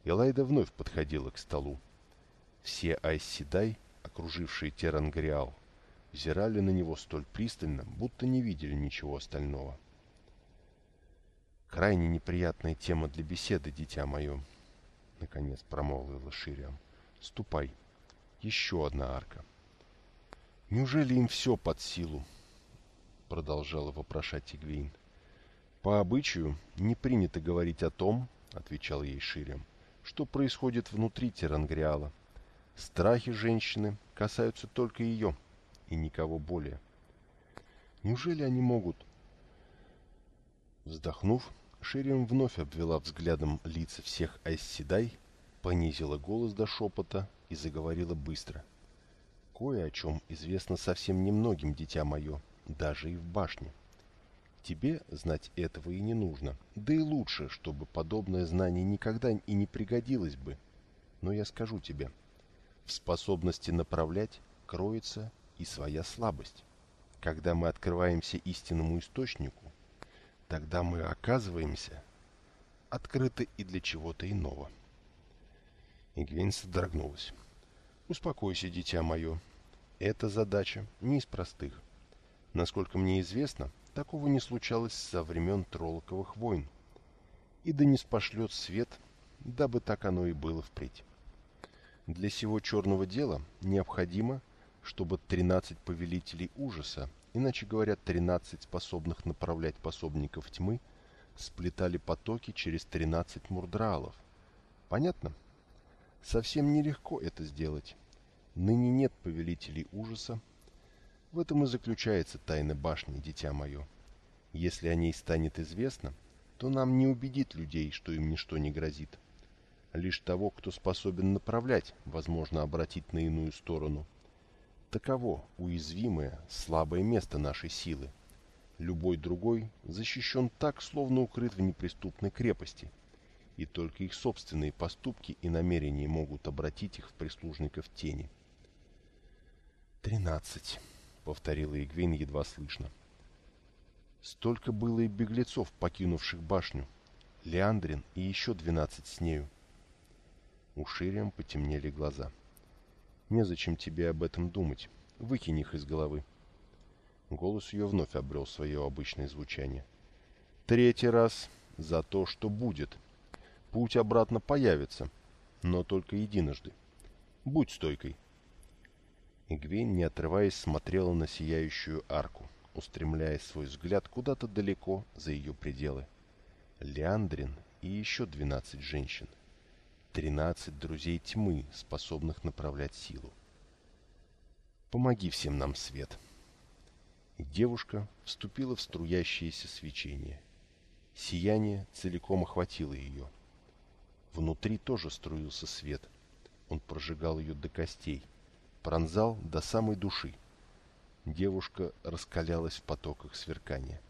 Элайда вновь подходила к столу. Все Айсседай, окружившие Терангриал, взирали на него столь пристально, будто не видели ничего остального. «Крайне неприятная тема для беседы, дитя мое», — наконец промолвила Шириам. «Ступай. Еще одна арка». «Неужели им все под силу?» — продолжала вопрошать Игвейн. «По обычаю не принято говорить о том, — отвечал ей Шириам, — что происходит внутри Терангриала. Страхи женщины касаются только ее и никого более. Неужели они могут...» Вздохнув, Шириам вновь обвела взглядом лица всех Айсседай, понизила голос до шепота и заговорила быстро. «Кое о чем известно совсем немногим, дитя мое, даже и в башне. Тебе знать этого и не нужно, да и лучше, чтобы подобное знание никогда и не пригодилось бы. Но я скажу тебе, в способности направлять кроется и своя слабость. Когда мы открываемся истинному источнику, тогда мы оказываемся открыты и для чего-то иного. Игвейн содрогнулась. «Успокойся, дитя мое. Эта задача не из простых. Насколько мне известно, такого не случалось со времен Тролоковых войн. И да не спошлет свет, дабы так оно и было впредь. Для сего черного дела необходимо, чтобы тринадцать повелителей ужаса иначе говоря, 13 способных направлять пособников тьмы, сплетали потоки через 13 мурдралов. Понятно? Совсем нелегко это сделать. Ныне нет повелителей ужаса. В этом и заключается тайна башни, дитя мое. Если о ней станет известно, то нам не убедит людей, что им ничто не грозит. Лишь того, кто способен направлять, возможно обратить на иную сторону – Таково уязвимое, слабое место нашей силы. Любой другой защищен так, словно укрыт в неприступной крепости, и только их собственные поступки и намерения могут обратить их в прислужников тени. «Тринадцать», — повторила Игвейн едва слышно. «Столько было и беглецов, покинувших башню. Леандрин и еще двенадцать с нею». У Шириам потемнели глаза. — Незачем тебе об этом думать. Выкинь их из головы. Голос ее вновь обрел свое обычное звучание. Третий раз за то, что будет. Путь обратно появится, но только единожды. Будь стойкой. Игвейн, не отрываясь, смотрела на сияющую арку, устремляя свой взгляд куда-то далеко за ее пределы. Леандрин и еще двенадцать женщин тринадцать друзей тьмы, способных направлять силу. Помоги всем нам, свет. Девушка вступила в струящееся свечение. Сияние целиком охватило ее. Внутри тоже струился свет. Он прожигал ее до костей, пронзал до самой души. Девушка раскалялась в потоках сверкания.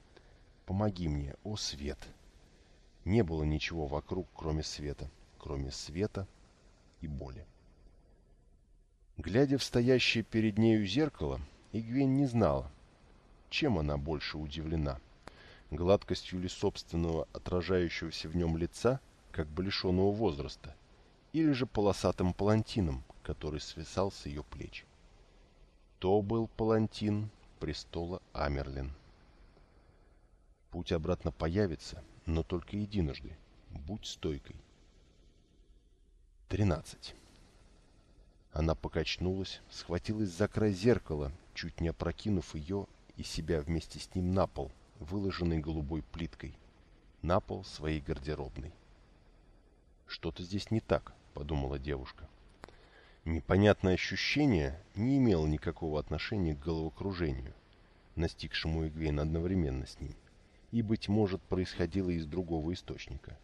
«Помоги мне, о свет!» Не было ничего вокруг, кроме света кроме света и боли. Глядя в стоящее перед нею зеркало, Игвень не знала, чем она больше удивлена. Гладкостью ли собственного отражающегося в нем лица, как бы лишенного возраста, или же полосатым палантином, который свисал с ее плеч. То был палантин престола Амерлин. Путь обратно появится, но только единожды. Будь стойкой. 13. Она покачнулась, схватилась за край зеркала, чуть не опрокинув ее и себя вместе с ним на пол, выложенный голубой плиткой. На пол своей гардеробной. «Что-то здесь не так», — подумала девушка. Непонятное ощущение не имело никакого отношения к головокружению, настигшему Игвейн одновременно с ним, и, быть может, происходило из другого источника.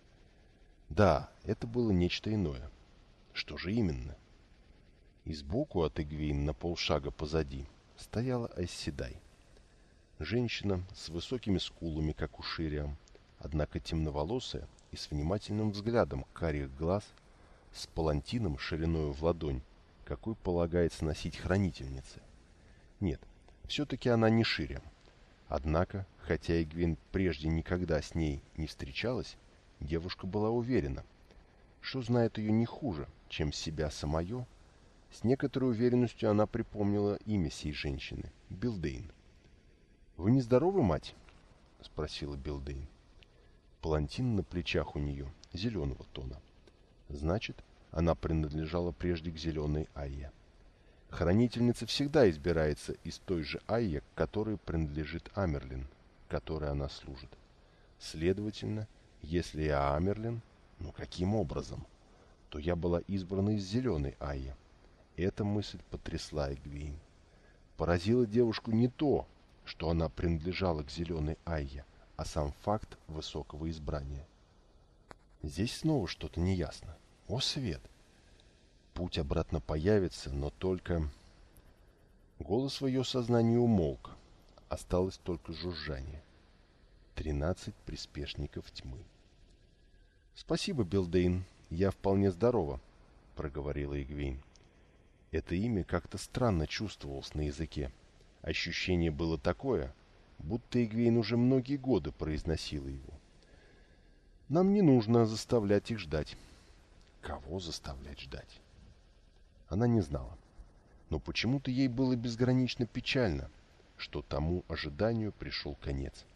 Да, это было нечто иное. Что же именно? И сбоку от Игвейн на полшага позади стояла Айсседай. Женщина с высокими скулами, как у Шириам, однако темноволосая и с внимательным взглядом карих глаз, с палантином шириною в ладонь, какой полагается носить хранительнице. Нет, все-таки она не шире. Однако, хотя Игвин прежде никогда с ней не встречалась, девушка была уверена, что знает ее не хуже, чем себя самое. С некоторой уверенностью она припомнила имя сей женщины – Билдейн. «Вы не здоровы, мать?» – спросила Билдейн. Палантин на плечах у нее зеленого тона. Значит, она принадлежала прежде к зеленой Айе. Хранительница всегда избирается из той же Айе, к которой принадлежит Амерлин, которой она служит. Следовательно, если я Амерлин, ну каким образом? То я была избрана из зеленой Айе. Эта мысль потрясла Эгвейн. Поразило девушку не то, что она принадлежала к зеленой Айе, а сам факт высокого избрания. Здесь снова что-то неясно. О, свет! Путь обратно появится, но только... Голос в ее сознании умолк. Осталось только жужжание. Тринадцать приспешников тьмы. «Спасибо, Билдейн, я вполне здорова», — проговорила Игвейн. Это имя как-то странно чувствовалось на языке. Ощущение было такое, будто Игвейн уже многие годы произносила его. «Нам не нужно заставлять их ждать». Кого заставлять ждать? Она не знала. Но почему-то ей было безгранично печально, что тому ожиданию пришел конец.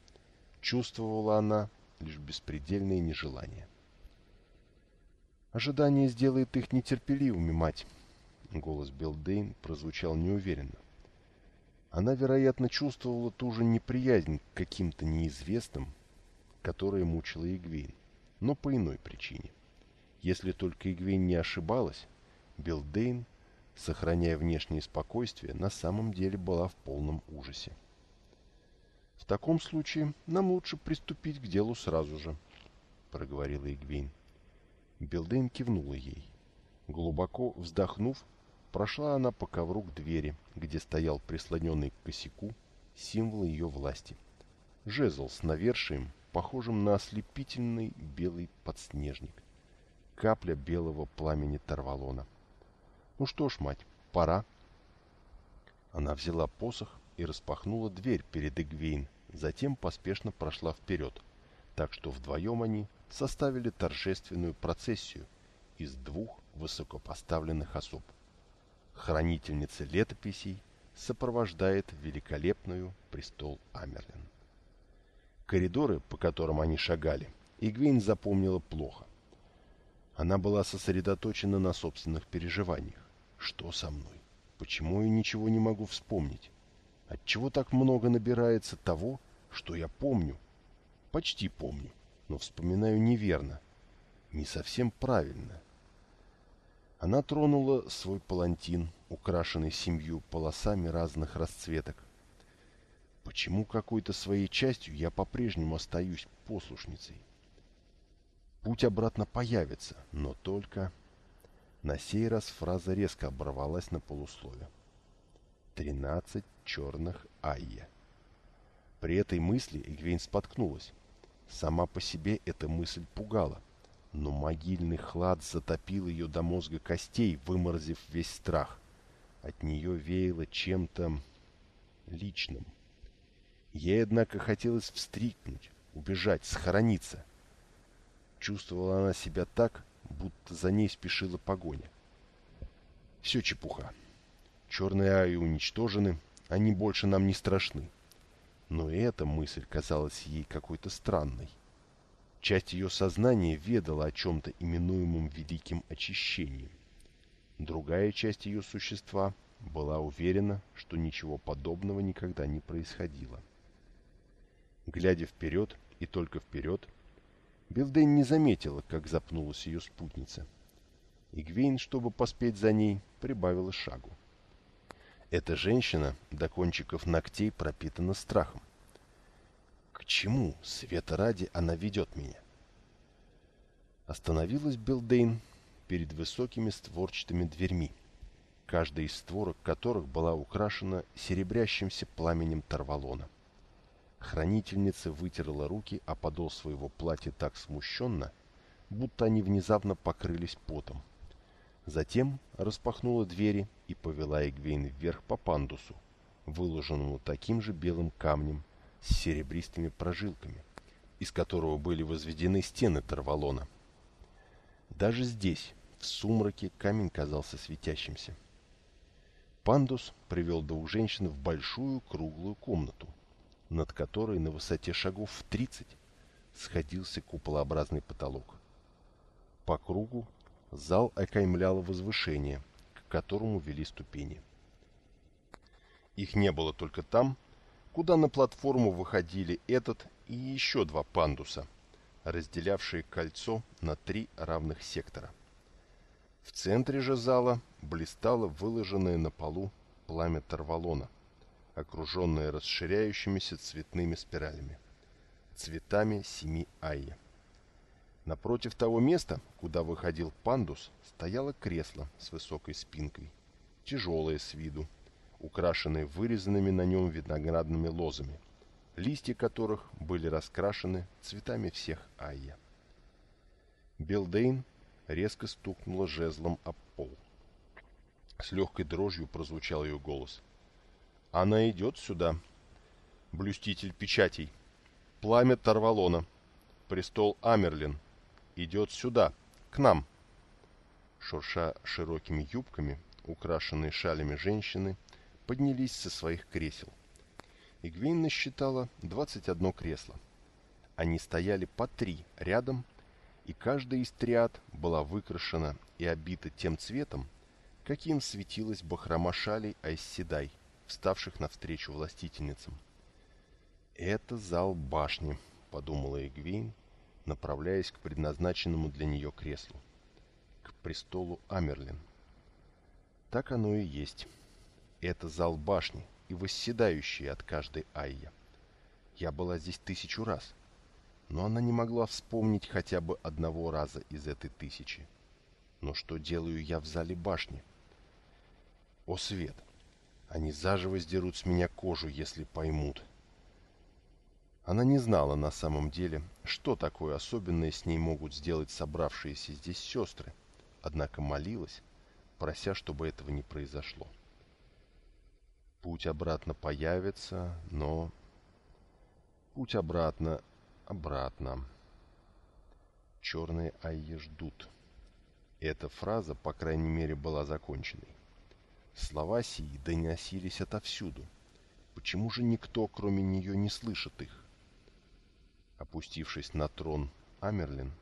Чувствовала она лишь беспредельное нежелание. «Ожидание сделает их нетерпеливыми, мать!» Голос Белдейн прозвучал неуверенно. Она, вероятно, чувствовала ту же неприязнь к каким-то неизвестным, которая мучила Игвейн, но по иной причине. Если только Эгвейн не ошибалась, Билдейн, сохраняя внешнее спокойствие, на самом деле была в полном ужасе. «В таком случае нам лучше приступить к делу сразу же», — проговорила Эгвейн. Билдейн кивнула ей. Глубоко вздохнув, прошла она по ковру к двери, где стоял прислоненный к косяку символ ее власти. Жезл с навершием, похожим на ослепительный белый подснежник капля белого пламени Тарвалона. «Ну что ж, мать, пора». Она взяла посох и распахнула дверь перед Эгвейн, затем поспешно прошла вперед, так что вдвоем они составили торжественную процессию из двух высокопоставленных особ. Хранительница летописей сопровождает великолепную престол Амерлин. Коридоры, по которым они шагали, Игвейн запомнила плохо. Она была сосредоточена на собственных переживаниях. Что со мной? Почему я ничего не могу вспомнить? Отчего так много набирается того, что я помню? Почти помню, но вспоминаю неверно. Не совсем правильно. Она тронула свой палантин, украшенный семью полосами разных расцветок. Почему какой-то своей частью я по-прежнему остаюсь послушницей? Путь обратно появится, но только... На сей раз фраза резко оборвалась на полуслове. Тринадцать черных Айя. При этой мысли Игвейн споткнулась. Сама по себе эта мысль пугала, но могильный хлад затопил ее до мозга костей, выморозив весь страх. От нее веяло чем-то... личным. Ей, однако, хотелось встрикнуть, убежать, схорониться. Чувствовала она себя так, будто за ней спешила погоня. Все чепуха. Черные аи уничтожены, они больше нам не страшны. Но эта мысль казалась ей какой-то странной. Часть ее сознания ведала о чем-то именуемом великим очищением. Другая часть ее существа была уверена, что ничего подобного никогда не происходило. Глядя вперед и только вперед, Билдейн не заметила, как запнулась ее спутница. Игвейн, чтобы поспеть за ней, прибавила шагу. Эта женщина до кончиков ногтей пропитана страхом. К чему, света ради, она ведет меня? Остановилась Билдейн перед высокими створчатыми дверьми, каждая из створок которых была украшена серебрящимся пламенем Тарвалона. Хранительница вытерла руки о подол своего платья так смущенно, будто они внезапно покрылись потом. Затем распахнула двери и повела Эгвейн вверх по пандусу, выложенному таким же белым камнем с серебристыми прожилками, из которого были возведены стены Тарвалона. Даже здесь, в сумраке, камень казался светящимся. Пандус привел двух женщин в большую круглую комнату, над которой на высоте шагов в тридцать сходился куполообразный потолок. По кругу Зал окаймляло возвышение, к которому вели ступени. Их не было только там, куда на платформу выходили этот и еще два пандуса, разделявшие кольцо на три равных сектора. В центре же зала блистало выложенное на полу пламя Тарвалона, окруженное расширяющимися цветными спиралями, цветами семи айя. Напротив того места, куда выходил пандус, стояло кресло с высокой спинкой, тяжелое с виду, украшенное вырезанными на нем виноградными лозами, листья которых были раскрашены цветами всех айя. Белдейн резко стукнула жезлом об пол. С легкой дрожью прозвучал ее голос. «Она идет сюда, блюститель печатей, пламя Тарвалона, престол Амерлин, идет сюда, к нам!» Шурша широкими юбками, украшенные шалями женщины, поднялись со своих кресел. Игвейн насчитала 21 кресло. Они стояли по три рядом, и каждая из триад была выкрашена и обита тем цветом, каким светилась бахрома шалей Айсседай, вставших навстречу властительницам. «Это зал башни», — подумала Игвейн, направляясь к предназначенному для нее креслу, к престолу Амерлин. Так оно и есть. Это зал башни и восседающий от каждой Айя. Я была здесь тысячу раз, но она не могла вспомнить хотя бы одного раза из этой тысячи. Но что делаю я в зале башни? О, свет! Они заживо сдерут с меня кожу, если поймут. Она не знала на самом деле, что такое особенное с ней могут сделать собравшиеся здесь сестры, однако молилась, прося, чтобы этого не произошло. Путь обратно появится, но... Путь обратно, обратно. Черные айи ждут. Эта фраза, по крайней мере, была законченной. Слова сии доносились отовсюду. Почему же никто, кроме нее, не слышит их? опустившись на трон Амерлин,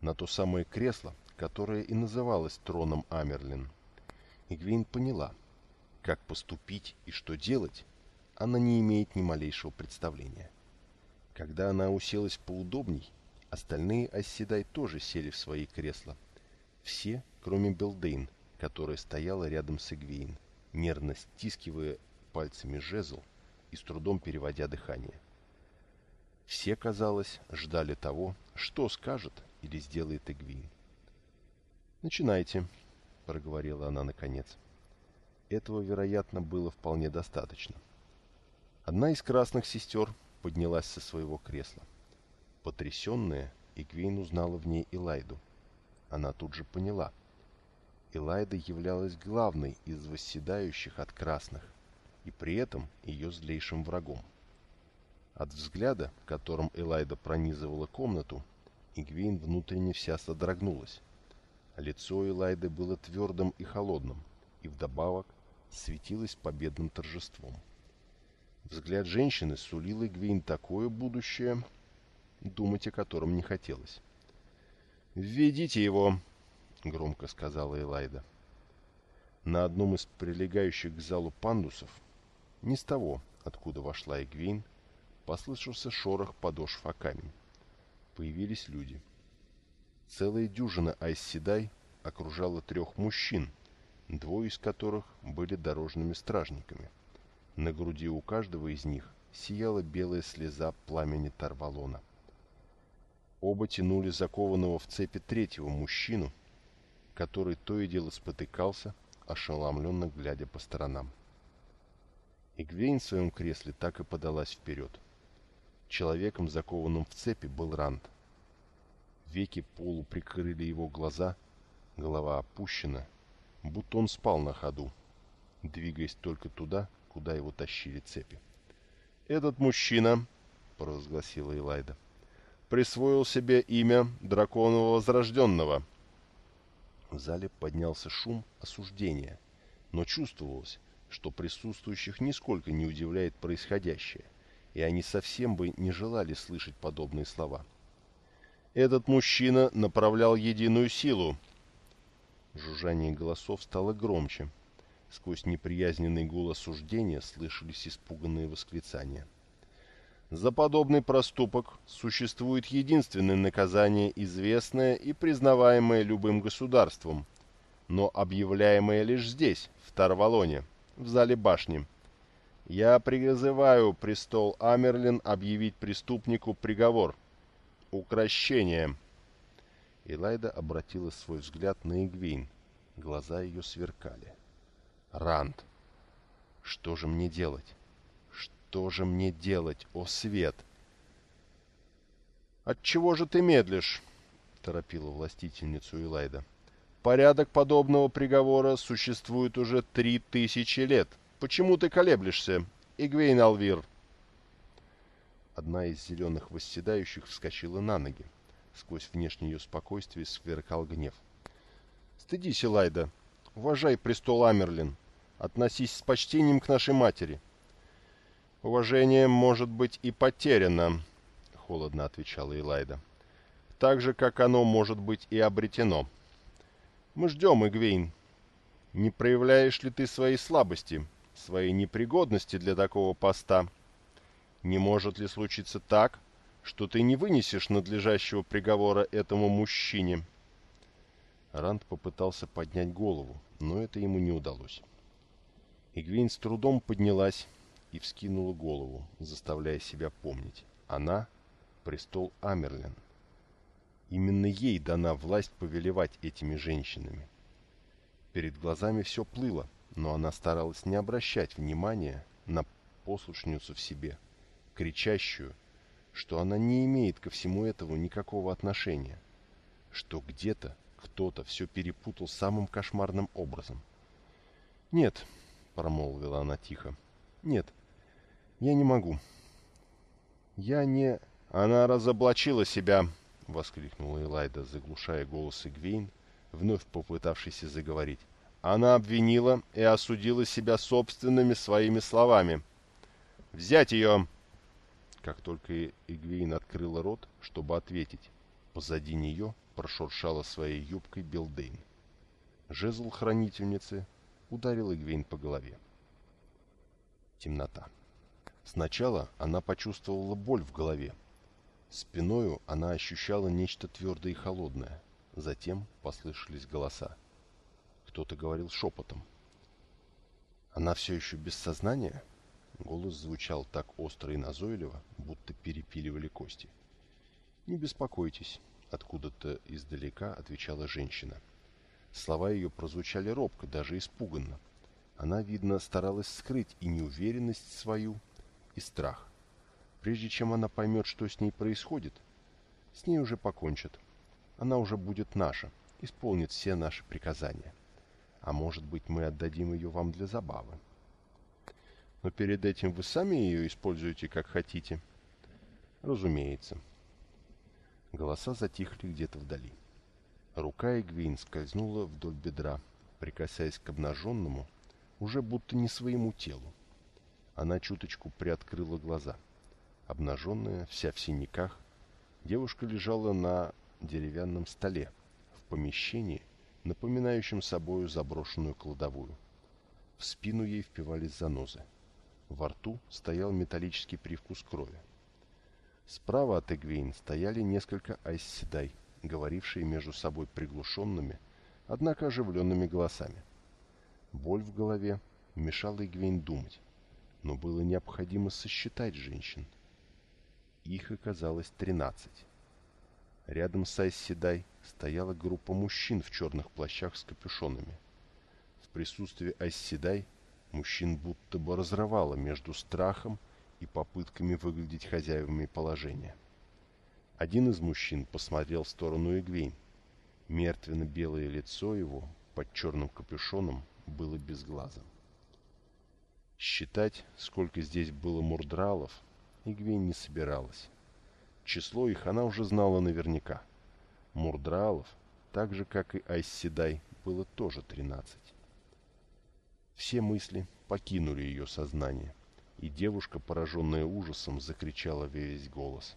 на то самое кресло, которое и называлось троном Амерлин. Игвейн поняла, как поступить и что делать, она не имеет ни малейшего представления. Когда она уселась поудобней, остальные Асседай тоже сели в свои кресла. Все, кроме Белдейн, которая стояла рядом с Игвейн, нервно стискивая пальцами жезл и с трудом переводя дыхание. Все, казалось, ждали того, что скажет или сделает Эгвин. «Начинайте», — проговорила она наконец. Этого, вероятно, было вполне достаточно. Одна из красных сестер поднялась со своего кресла. Потрясенная, Игвейн узнала в ней Элайду. Она тут же поняла. Элайда являлась главной из восседающих от красных, и при этом ее злейшим врагом. От взгляда, которым Элайда пронизывала комнату, Игвейн внутренне вся содрогнулась. Лицо Элайды было твердым и холодным, и вдобавок светилось победным торжеством. Взгляд женщины сулил Игвейн такое будущее, думать о котором не хотелось. «Введите его!» — громко сказала Элайда. На одном из прилегающих к залу пандусов, не с того, откуда вошла Игвейн, послышался шорох подошв о камень. Появились люди. Целая дюжина Айсседай окружала трех мужчин, двое из которых были дорожными стражниками. На груди у каждого из них сияла белая слеза пламени Тарвалона. Оба тянули закованного в цепи третьего мужчину, который то и дело спотыкался, ошеломленно глядя по сторонам. Игвейн в своем кресле так и подалась вперед. Человеком, закованным в цепи, был Ранд. Веки полу прикрыли его глаза, голова опущена, будто он спал на ходу, двигаясь только туда, куда его тащили цепи. «Этот мужчина», — провозгласила Элайда, — «присвоил себе имя Драконова Возрожденного». В зале поднялся шум осуждения, но чувствовалось, что присутствующих нисколько не удивляет происходящее — и они совсем бы не желали слышать подобные слова. Этот мужчина направлял единую силу. Жужжание голосов стало громче. Сквозь неприязненный гул осуждения слышались испуганные восклицания. За подобный проступок существует единственное наказание, известное и признаваемое любым государством, но объявляемое лишь здесь, в Тарвалоне, в зале башни. Я призываю престол Амерлин объявить преступнику приговор. Укращение. Элайда обратила свой взгляд на Игвейн. Глаза ее сверкали. Ранд. Что же мне делать? Что же мне делать, о свет? Отчего же ты медлишь? торопила властительницу Элайда. Порядок подобного приговора существует уже три тысячи лет. — Почему ты колеблешься, Игвейн Алвир?» Одна из зеленых восседающих вскочила на ноги. Сквозь внешнее ее спокойствие сверкал гнев. «Стыдись, Элайда. Уважай престол Амерлин. Относись с почтением к нашей матери». «Уважение может быть и потеряно», — холодно отвечала Элайда. «Так же, как оно может быть и обретено. Мы ждем, Игвейн. Не проявляешь ли ты своей слабости?» своей непригодности для такого поста. Не может ли случиться так, что ты не вынесешь надлежащего приговора этому мужчине?» Ранд попытался поднять голову, но это ему не удалось. Игвейн с трудом поднялась и вскинула голову, заставляя себя помнить. Она — престол Амерлин. Именно ей дана власть повелевать этими женщинами. Перед глазами все плыло — но она старалась не обращать внимания на послушницу в себе, кричащую, что она не имеет ко всему этому никакого отношения, что где-то кто-то все перепутал самым кошмарным образом. «Нет», — промолвила она тихо, — «нет, я не могу. Я не...» «Она разоблачила себя!» — воскликнула Элайда, заглушая голос Игвейн, вновь попытавшийся заговорить. Она обвинила и осудила себя собственными своими словами. «Взять ее!» Как только Игвейн открыла рот, чтобы ответить, позади нее прошуршала своей юбкой Белдейн. Жезл хранительницы ударил Игвейн по голове. Темнота. Сначала она почувствовала боль в голове. Спиною она ощущала нечто твердое и холодное. Затем послышались голоса. Кто-то говорил шепотом. «Она все еще без сознания?» Голос звучал так остро и назойливо, будто перепиливали кости. «Не беспокойтесь», — откуда-то издалека отвечала женщина. Слова ее прозвучали робко, даже испуганно. Она, видно, старалась скрыть и неуверенность свою, и страх. Прежде чем она поймет, что с ней происходит, с ней уже покончат. Она уже будет наша, исполнит все наши приказания. А может быть, мы отдадим ее вам для забавы. Но перед этим вы сами ее используете как хотите. Разумеется. Голоса затихли где-то вдали. Рука Эгвейн скользнула вдоль бедра, прикасаясь к обнаженному, уже будто не своему телу. Она чуточку приоткрыла глаза. Обнаженная, вся в синяках, девушка лежала на деревянном столе в помещении, напоминающем собою заброшенную кладовую. В спину ей впивались занозы. Во рту стоял металлический привкус крови. Справа от Эгвейн стояли несколько айсседай, говорившие между собой приглушенными, однако оживленными голосами. Боль в голове мешала Эгвейн думать, но было необходимо сосчитать женщин. Их оказалось тринадцать. Рядом с Айсседай стояла группа мужчин в черных плащах с капюшонами. В присутствии Айсседай мужчин будто бы разрывало между страхом и попытками выглядеть хозяевами положения. Один из мужчин посмотрел в сторону Игвейн. Мертвенно-белое лицо его под черным капюшоном было безглазым. Считать, сколько здесь было мурдралов, Игвейн не собиралась. Число их она уже знала наверняка. Мурдралов, так же как и Айсседай, было тоже тринадцать. Все мысли покинули ее сознание, и девушка, пораженная ужасом, закричала весь голос.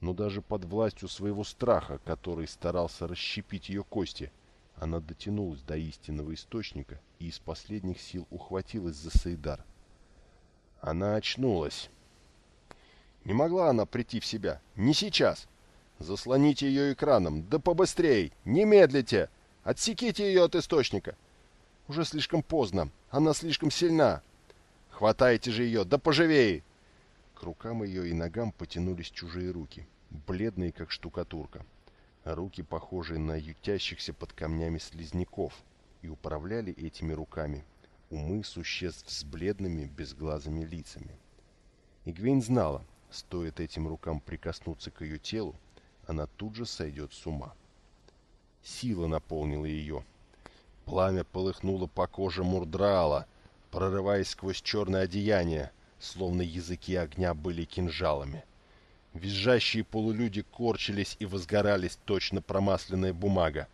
Но даже под властью своего страха, который старался расщепить ее кости, она дотянулась до истинного источника и из последних сил ухватилась за Саидар. Она очнулась. Не могла она прийти в себя. Не сейчас. Заслоните ее экраном. Да побыстрей. Не медлите. Отсеките ее от источника. Уже слишком поздно. Она слишком сильна. Хватайте же ее. Да поживее. К рукам ее и ногам потянулись чужие руки. Бледные, как штукатурка. Руки, похожие на ютящихся под камнями слизняков. И управляли этими руками умы существ с бледными, безглазыми лицами. Игвейн знала, стоит этим рукам прикоснуться к ее телу, она тут же сойдет с ума. Сила наполнила ее. Пламя полыхнуло по коже Мурдрала, прорываясь сквозь черное одеяние, словно языки огня были кинжалами. Визжащие полулюди корчились и возгорались точно промасленная бумага.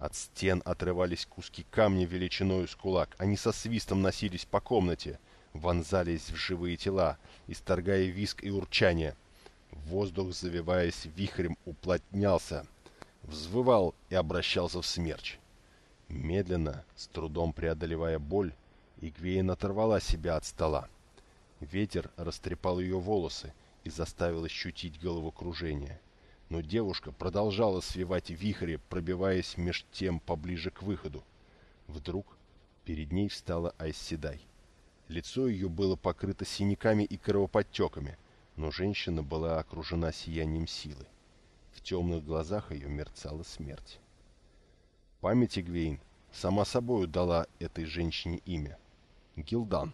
От стен отрывались куски камня величиной с кулак. Они со свистом носились по комнате, вонзались в живые тела, исторгая виск и урчание. Воздух, завиваясь вихрем, уплотнялся, взвывал и обращался в смерч. Медленно, с трудом преодолевая боль, Игвейн оторвала себя от стола. Ветер растрепал ее волосы и заставил ощутить головокружение но девушка продолжала свивать вихри, пробиваясь меж тем поближе к выходу. Вдруг перед ней встала Айсседай. Лицо ее было покрыто синяками и кровоподтеками, но женщина была окружена сиянием силы. В темных глазах ее мерцала смерть. Память Игвейн сама собою дала этой женщине имя. Гилдан.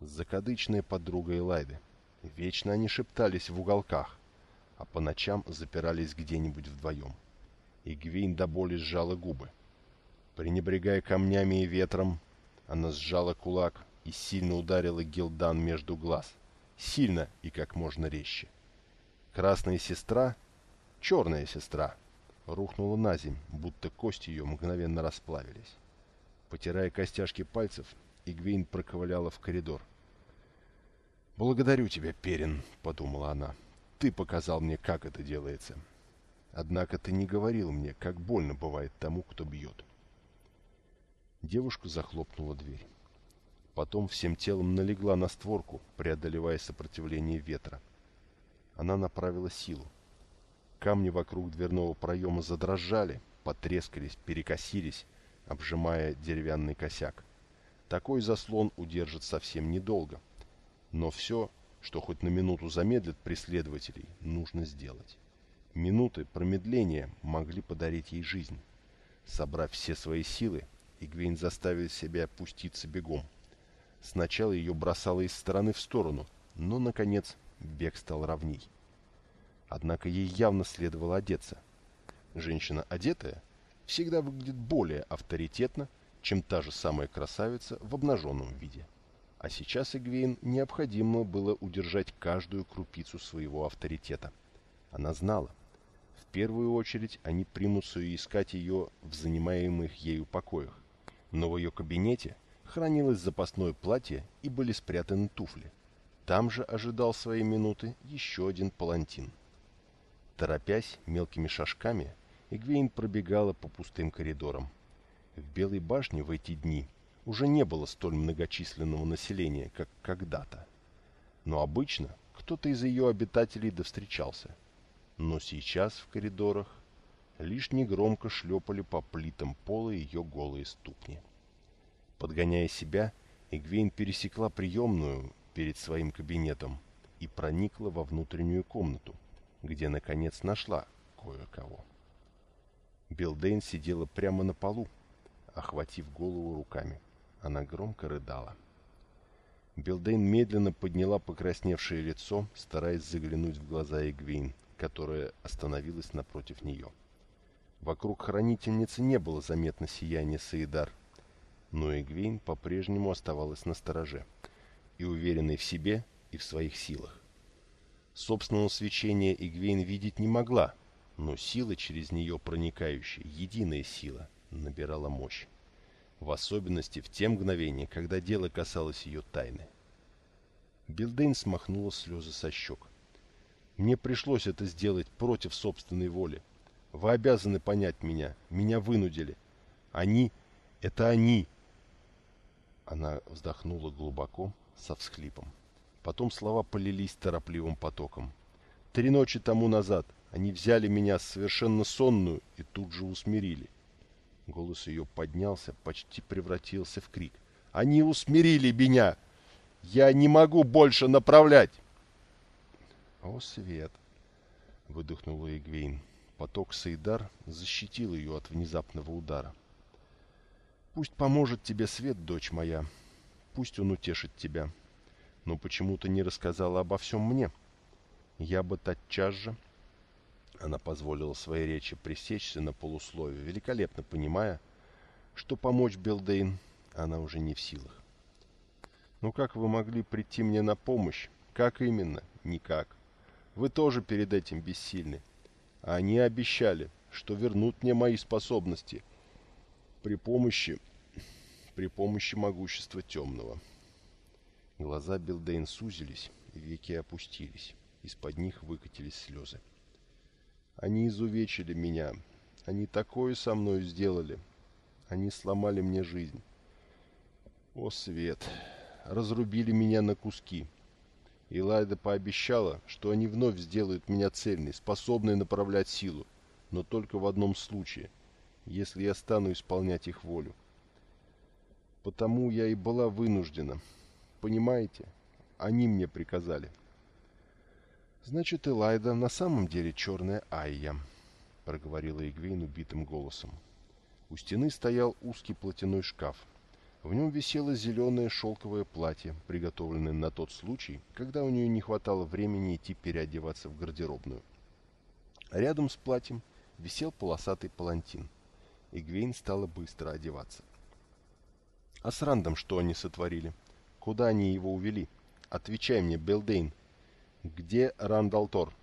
Закадычная подруга Элайды. Вечно они шептались в уголках, а по ночам запирались где-нибудь вдвоем. И Гвейн до боли сжала губы. Пренебрегая камнями и ветром, она сжала кулак и сильно ударила Гилдан между глаз. Сильно и как можно резче. Красная сестра, черная сестра, рухнула на земь, будто кости ее мгновенно расплавились. Потирая костяшки пальцев, Игвейн проковыляла в коридор. «Благодарю тебя, Перин», — подумала она. Ты показал мне, как это делается. Однако ты не говорил мне, как больно бывает тому, кто бьет. Девушка захлопнула дверь. Потом всем телом налегла на створку, преодолевая сопротивление ветра. Она направила силу. Камни вокруг дверного проема задрожали, потрескались, перекосились, обжимая деревянный косяк. Такой заслон удержит совсем недолго. Но все что хоть на минуту замедлит преследователей, нужно сделать. Минуты промедления могли подарить ей жизнь. Собрав все свои силы, Игвейн заставил себя опуститься бегом. Сначала ее бросало из стороны в сторону, но, наконец, бег стал ровней. Однако ей явно следовало одеться. Женщина одетая всегда выглядит более авторитетно, чем та же самая красавица в обнаженном виде. А сейчас Эгвейн необходимо было удержать каждую крупицу своего авторитета. Она знала. В первую очередь они примутся искать ее в занимаемых ею покоях. Но в ее кабинете хранилось запасное платье и были спрятаны туфли. Там же ожидал своей минуты еще один палантин. Торопясь мелкими шажками, Эгвейн пробегала по пустым коридорам. В Белой башне в эти дни уже не было столь многочисленного населения, как когда-то. Но обычно кто-то из ее обитателей довстречался. Но сейчас в коридорах лишь негромко шлепали по плитам пола ее голые ступни. Подгоняя себя, Эгвейн пересекла приемную перед своим кабинетом и проникла во внутреннюю комнату, где, наконец, нашла кое-кого. Билдейн сидела прямо на полу, охватив голову руками. Она громко рыдала. Билдейн медленно подняла покрасневшее лицо, стараясь заглянуть в глаза Эгвейн, которая остановилась напротив нее. Вокруг хранительницы не было заметно сияния Саидар, но Эгвейн по-прежнему оставалась настороже, и уверенной в себе и в своих силах. Собственного свечения Игвейн видеть не могла, но сила через нее проникающая, единая сила, набирала мощь. В особенности в те мгновения, когда дело касалось ее тайны. Билдейн смахнула слезы со щек. «Мне пришлось это сделать против собственной воли. Вы обязаны понять меня. Меня вынудили. Они... Это они!» Она вздохнула глубоко, со всхлипом. Потом слова полились торопливым потоком. Три ночи тому назад они взяли меня совершенно сонную и тут же усмирили. Голос ее поднялся, почти превратился в крик. «Они усмирили меня! Я не могу больше направлять!» «О, свет!» — выдохнула Игвейн. Поток Саидар защитил ее от внезапного удара. «Пусть поможет тебе свет, дочь моя. Пусть он утешит тебя. Но почему ты не рассказала обо всем мне? Я бы тотчас же...» Она позволила своей речи пресечься на полусловие, великолепно понимая, что помочь Белдейн она уже не в силах. «Ну как вы могли прийти мне на помощь? Как именно? Никак. Вы тоже перед этим бессильны. Они обещали, что вернут мне мои способности при помощи... при помощи могущества темного». Глаза Билдейн сузились, веки опустились. Из-под них выкатились слезы. Они изувечили меня. Они такое со мной сделали. Они сломали мне жизнь. О, свет! Разрубили меня на куски. И Лайда пообещала, что они вновь сделают меня цельной, способной направлять силу, но только в одном случае, если я стану исполнять их волю. Потому я и была вынуждена. Понимаете? Они мне приказали. «Значит, Элайда на самом деле черная Айя», — проговорила Игвейн убитым голосом. У стены стоял узкий платяной шкаф. В нем висело зеленое шелковое платье, приготовленное на тот случай, когда у нее не хватало времени идти переодеваться в гардеробную. Рядом с платьем висел полосатый палантин. Игвейн стала быстро одеваться. «А с Рандом что они сотворили? Куда они его увели? Отвечай мне, Белдейн!» «Где Рандалтор?»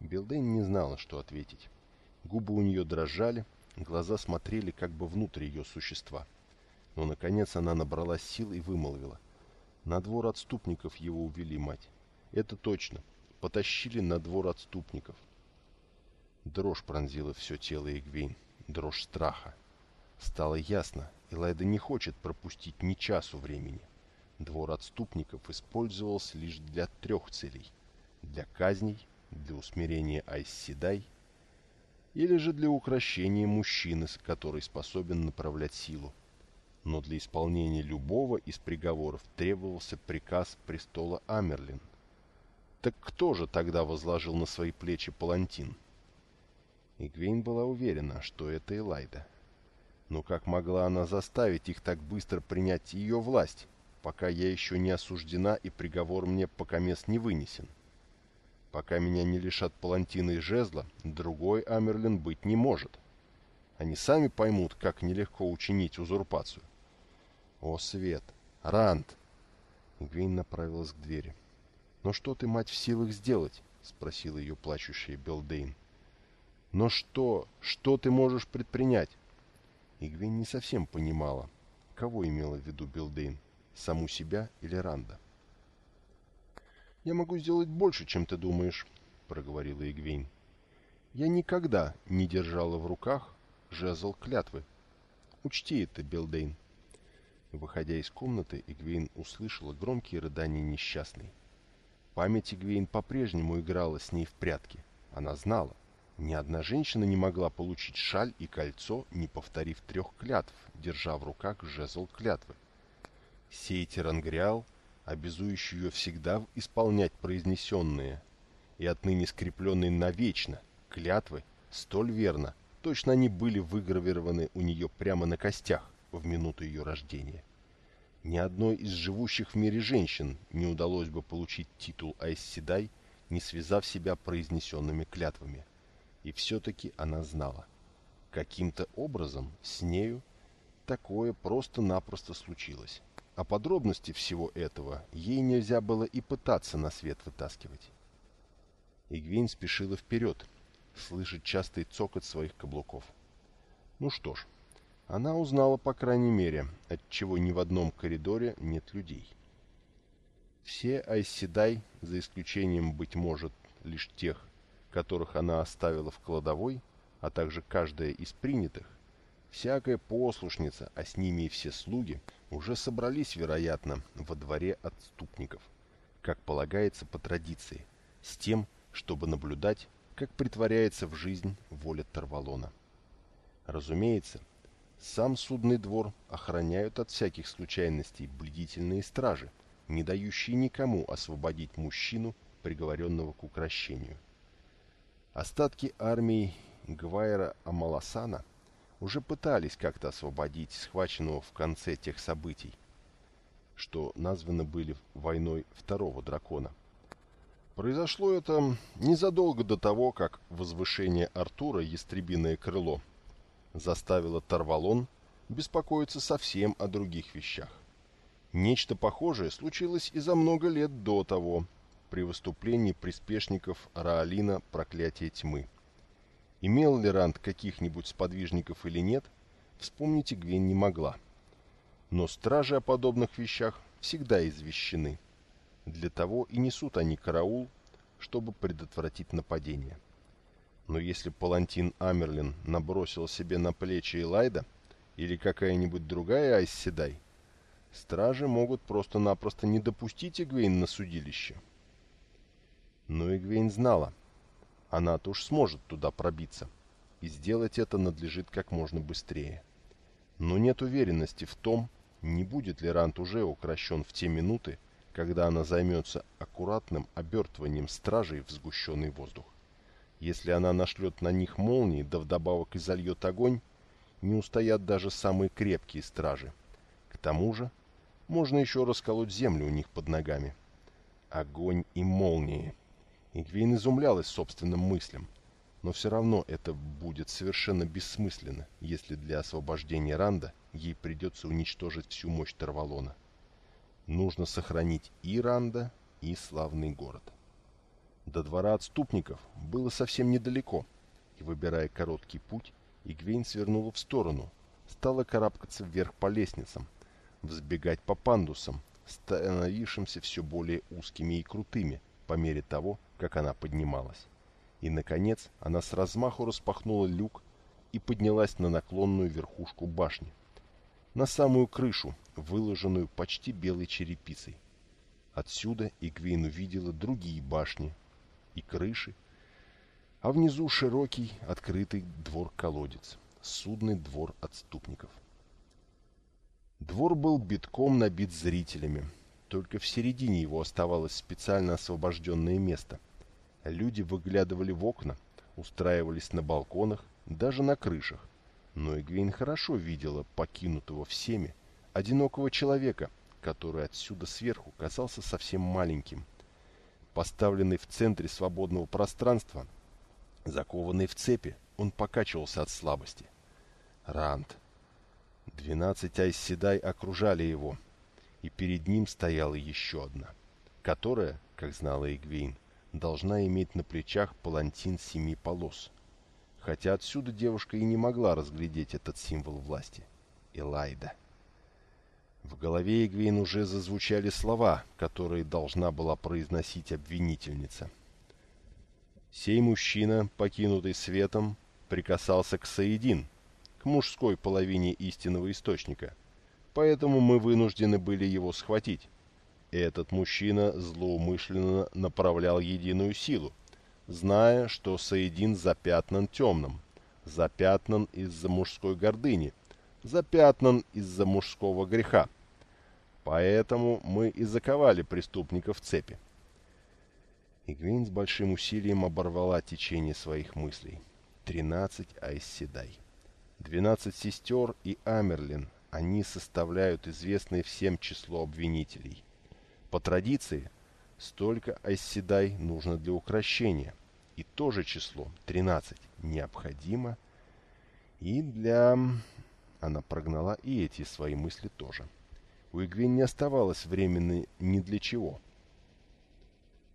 Билдейн не знала, что ответить. Губы у нее дрожали, глаза смотрели как бы внутрь ее существа. Но, наконец, она набралась сил и вымолвила. «На двор отступников его увели, мать. Это точно. Потащили на двор отступников». Дрожь пронзила все тело Игвейн. Дрожь страха. Стало ясно, Элайда не хочет пропустить ни часу времени. Двор отступников использовался лишь для трех целей. Для казней, для усмирения Айсседай или же для укрощения мужчины, который способен направлять силу. Но для исполнения любого из приговоров требовался приказ престола Амерлин. Так кто же тогда возложил на свои плечи палантин? Игвейн была уверена, что это Элайда. Но как могла она заставить их так быстро принять ее власть? Пока я еще не осуждена и приговор мне пока мест не вынесен. Пока меня не лишат палантина и жезла, другой Амерлин быть не может. Они сами поймут, как нелегко учинить узурпацию. О, Свет! Ранд! Игвейн направилась к двери. «Но что ты, мать, в силах сделать?» — спросила ее плачущая Белдейн. «Но что? Что ты можешь предпринять?» Игвейн не совсем понимала, кого имела в виду Белдейн, саму себя или Ранда. «Я могу сделать больше, чем ты думаешь», — проговорила Игвейн. «Я никогда не держала в руках жезл клятвы. Учти это, Белдейн». Выходя из комнаты, Игвейн услышала громкие рыдания несчастной. Память Игвейн по-прежнему играла с ней в прятки. Она знала, ни одна женщина не могла получить шаль и кольцо, не повторив трех клятв, держа в руках жезл клятвы. Сей тирангриал, обязующий ее всегда исполнять произнесенные и отныне скрепленные навечно клятвы, столь верно, точно они были выгравированы у нее прямо на костях в минуту ее рождения. Ни одной из живущих в мире женщин не удалось бы получить титул Айсседай, не связав себя произнесенными клятвами. И все-таки она знала. Каким-то образом с нею такое просто-напросто случилось. А подробности всего этого ей нельзя было и пытаться на свет вытаскивать. Игвейн спешила вперед, слышать частый цокот своих каблуков. Ну что ж, она узнала, по крайней мере, отчего ни в одном коридоре нет людей. Все Айседай, за исключением, быть может, лишь тех, которых она оставила в кладовой, а также каждая из принятых, всякая послушница, а с ними и все слуги, уже собрались, вероятно, во дворе отступников, как полагается по традиции, с тем, чтобы наблюдать, как притворяется в жизнь воля Тарвалона. Разумеется, сам судный двор охраняют от всяких случайностей бдительные стражи, не дающие никому освободить мужчину, приговоренного к укращению. Остатки армии Гвайра Амаласана уже пытались как-то освободить схваченного в конце тех событий, что названы были войной второго дракона. Произошло это незадолго до того, как возвышение Артура «Ястребиное крыло» заставило Тарвалон беспокоиться совсем о других вещах. Нечто похожее случилось и за много лет до того, при выступлении приспешников Раалина «Проклятие тьмы». Имел ли Ранд каких-нибудь сподвижников или нет, вспомнить Игвен не могла. Но стражи о подобных вещах всегда извещены. Для того и несут они караул, чтобы предотвратить нападение. Но если Палантин Амерлин набросил себе на плечи Элайда, или какая-нибудь другая Айсседай, стражи могут просто-напросто не допустить Игвейн на судилище. Но Игвейн знала, она-то уж сможет туда пробиться, и сделать это надлежит как можно быстрее. Но нет уверенности в том, не будет ли Рант уже укращен в те минуты, когда она займется аккуратным обертыванием стражей в сгущенный воздух. Если она нашлет на них молнии, да вдобавок и зальет огонь, не устоят даже самые крепкие стражи. К тому же, можно еще расколоть землю у них под ногами. Огонь и молнии. Игвейн изумлялась собственным мыслям, но все равно это будет совершенно бессмысленно, если для освобождения Ранда ей придется уничтожить всю мощь Тарвалона. Нужно сохранить и Ранда, и славный город. До двора отступников было совсем недалеко, и, выбирая короткий путь, Игвейн свернула в сторону, стала карабкаться вверх по лестницам, взбегать по пандусам, становившимся все более узкими и крутыми по мере того, как она поднималась. И, наконец, она с размаху распахнула люк и поднялась на наклонную верхушку башни, на самую крышу, выложенную почти белой черепицей. Отсюда Игвейн увидела другие башни, и крыши, а внизу широкий открытый двор-колодец, судный двор отступников. Двор был битком набит зрителями, только в середине его оставалось специально освобожденное место. Люди выглядывали в окна, устраивались на балконах, даже на крышах, но Игвейн хорошо видела покинутого всеми одинокого человека, который отсюда сверху казался совсем маленьким, Поставленный в центре свободного пространства, закованный в цепи, он покачивался от слабости. Ранд. Двенадцать айсседай окружали его, и перед ним стояла еще одна, которая, как знала Игвейн, должна иметь на плечах палантин семи полос. Хотя отсюда девушка и не могла разглядеть этот символ власти. Элайда. В голове Игвейн уже зазвучали слова, которые должна была произносить обвинительница. Сей мужчина, покинутый светом, прикасался к Саидин, к мужской половине истинного источника. Поэтому мы вынуждены были его схватить. Этот мужчина злоумышленно направлял единую силу, зная, что Саидин запятнан темным, запятнан из-за мужской гордыни, запятнан из-за мужского греха. Поэтому мы и заковали преступника в цепи. Игвейн с большим усилием оборвала течение своих мыслей. Тринадцать Айсседай. Двенадцать сестер и Амерлин. Они составляют известное всем число обвинителей. По традиции, столько Айсседай нужно для укращения. И то же число, 13, необходимо и для... Она прогнала и эти свои мысли тоже. У Игвин не оставалось времени ни для чего,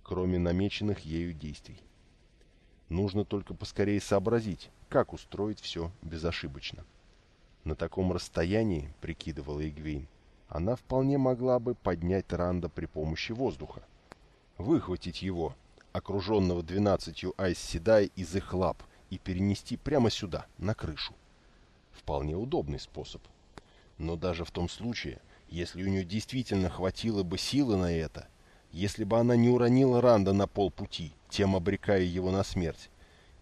кроме намеченных ею действий. Нужно только поскорее сообразить, как устроить все безошибочно. На таком расстоянии, прикидывала Игвейн, она вполне могла бы поднять Ранда при помощи воздуха. Выхватить его, окруженного двенадцатью айс-седай из их лап, и перенести прямо сюда, на крышу. Вполне удобный способ. Но даже в том случае, если у нее действительно хватило бы силы на это, если бы она не уронила Ранда на полпути, тем обрекая его на смерть,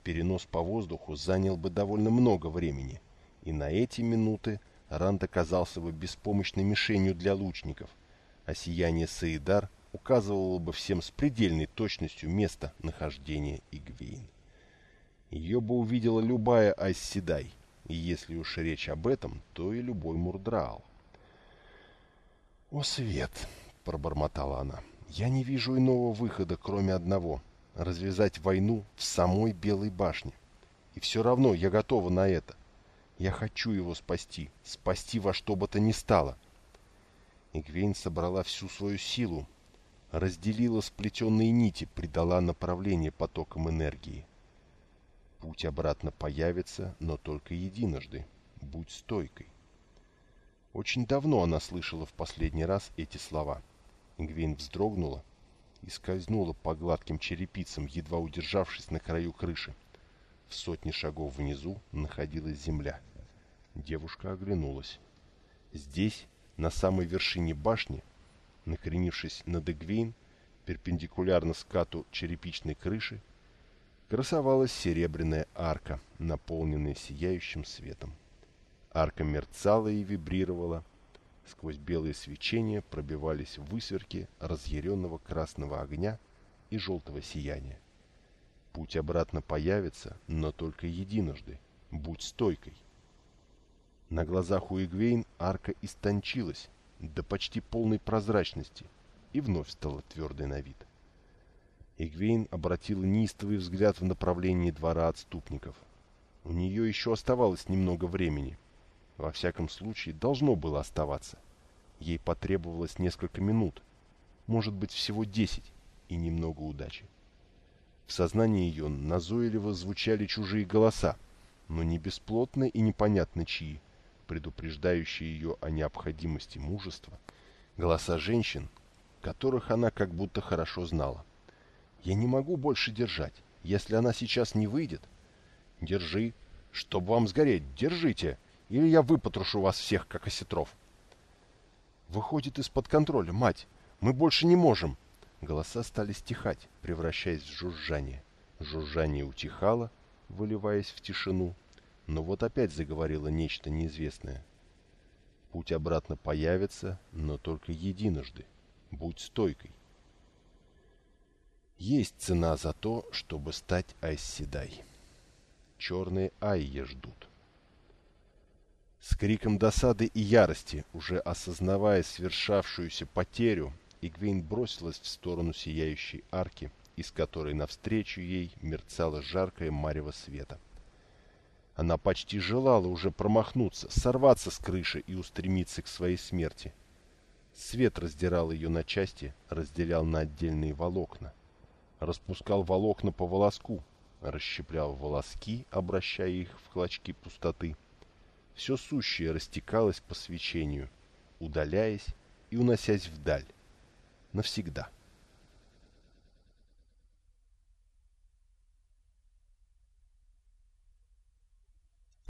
перенос по воздуху занял бы довольно много времени, и на эти минуты Ранд оказался бы беспомощной мишенью для лучников, а сияние Саидар указывало бы всем с предельной точностью место нахождения Игвейн. Ее бы увидела любая Айсседай, и если уж речь об этом, то и любой Мурдраал. «О, свет!» — пробормотала она. Я не вижу иного выхода, кроме одного — развязать войну в самой Белой башне. И все равно я готова на это. Я хочу его спасти, спасти во что бы то ни стало. Игвейн собрала всю свою силу, разделила сплетенные нити, придала направление потокам энергии. Путь обратно появится, но только единожды. Будь стойкой. Очень давно она слышала в последний раз эти слова — Ингвейн вздрогнула и скользнула по гладким черепицам, едва удержавшись на краю крыши. В сотне шагов внизу находилась земля. Девушка оглянулась. Здесь, на самой вершине башни, накренившись над Эгвейн, перпендикулярно скату черепичной крыши, красовалась серебряная арка, наполненная сияющим светом. Арка мерцала и вибрировала, Сквозь белые свечения пробивались высверки разъяренного красного огня и желтого сияния. Путь обратно появится, но только единожды. Будь стойкой. На глазах у Игвейн арка истончилась до почти полной прозрачности и вновь стала твердой на вид. Игвейн обратила неистовый взгляд в направлении двора отступников. У нее еще оставалось немного времени, во всяком случае, должно было оставаться. Ей потребовалось несколько минут, может быть, всего десять, и немного удачи. В сознании ее назойливо звучали чужие голоса, но не бесплотно и непонятно чьи, предупреждающие ее о необходимости мужества, голоса женщин, которых она как будто хорошо знала. «Я не могу больше держать. Если она сейчас не выйдет...» «Держи. Чтоб вам сгореть, держите!» или я выпотрошу вас всех, как осетров. Выходит из-под контроля, мать. Мы больше не можем. Голоса стали стихать, превращаясь в жужжание. Жужжание утихало, выливаясь в тишину. Но вот опять заговорило нечто неизвестное. Путь обратно появится, но только единожды. Будь стойкой. Есть цена за то, чтобы стать Айсседай. Черные Айе ждут. С криком досады и ярости, уже осознавая свершавшуюся потерю, Игвейн бросилась в сторону сияющей арки, из которой навстречу ей мерцало жаркое марево света. Она почти желала уже промахнуться, сорваться с крыши и устремиться к своей смерти. Свет раздирал ее на части, разделял на отдельные волокна. Распускал волокна по волоску, расщеплял волоски, обращая их в клочки пустоты. Все сущее растекалось по свечению, удаляясь и уносясь вдаль. Навсегда. —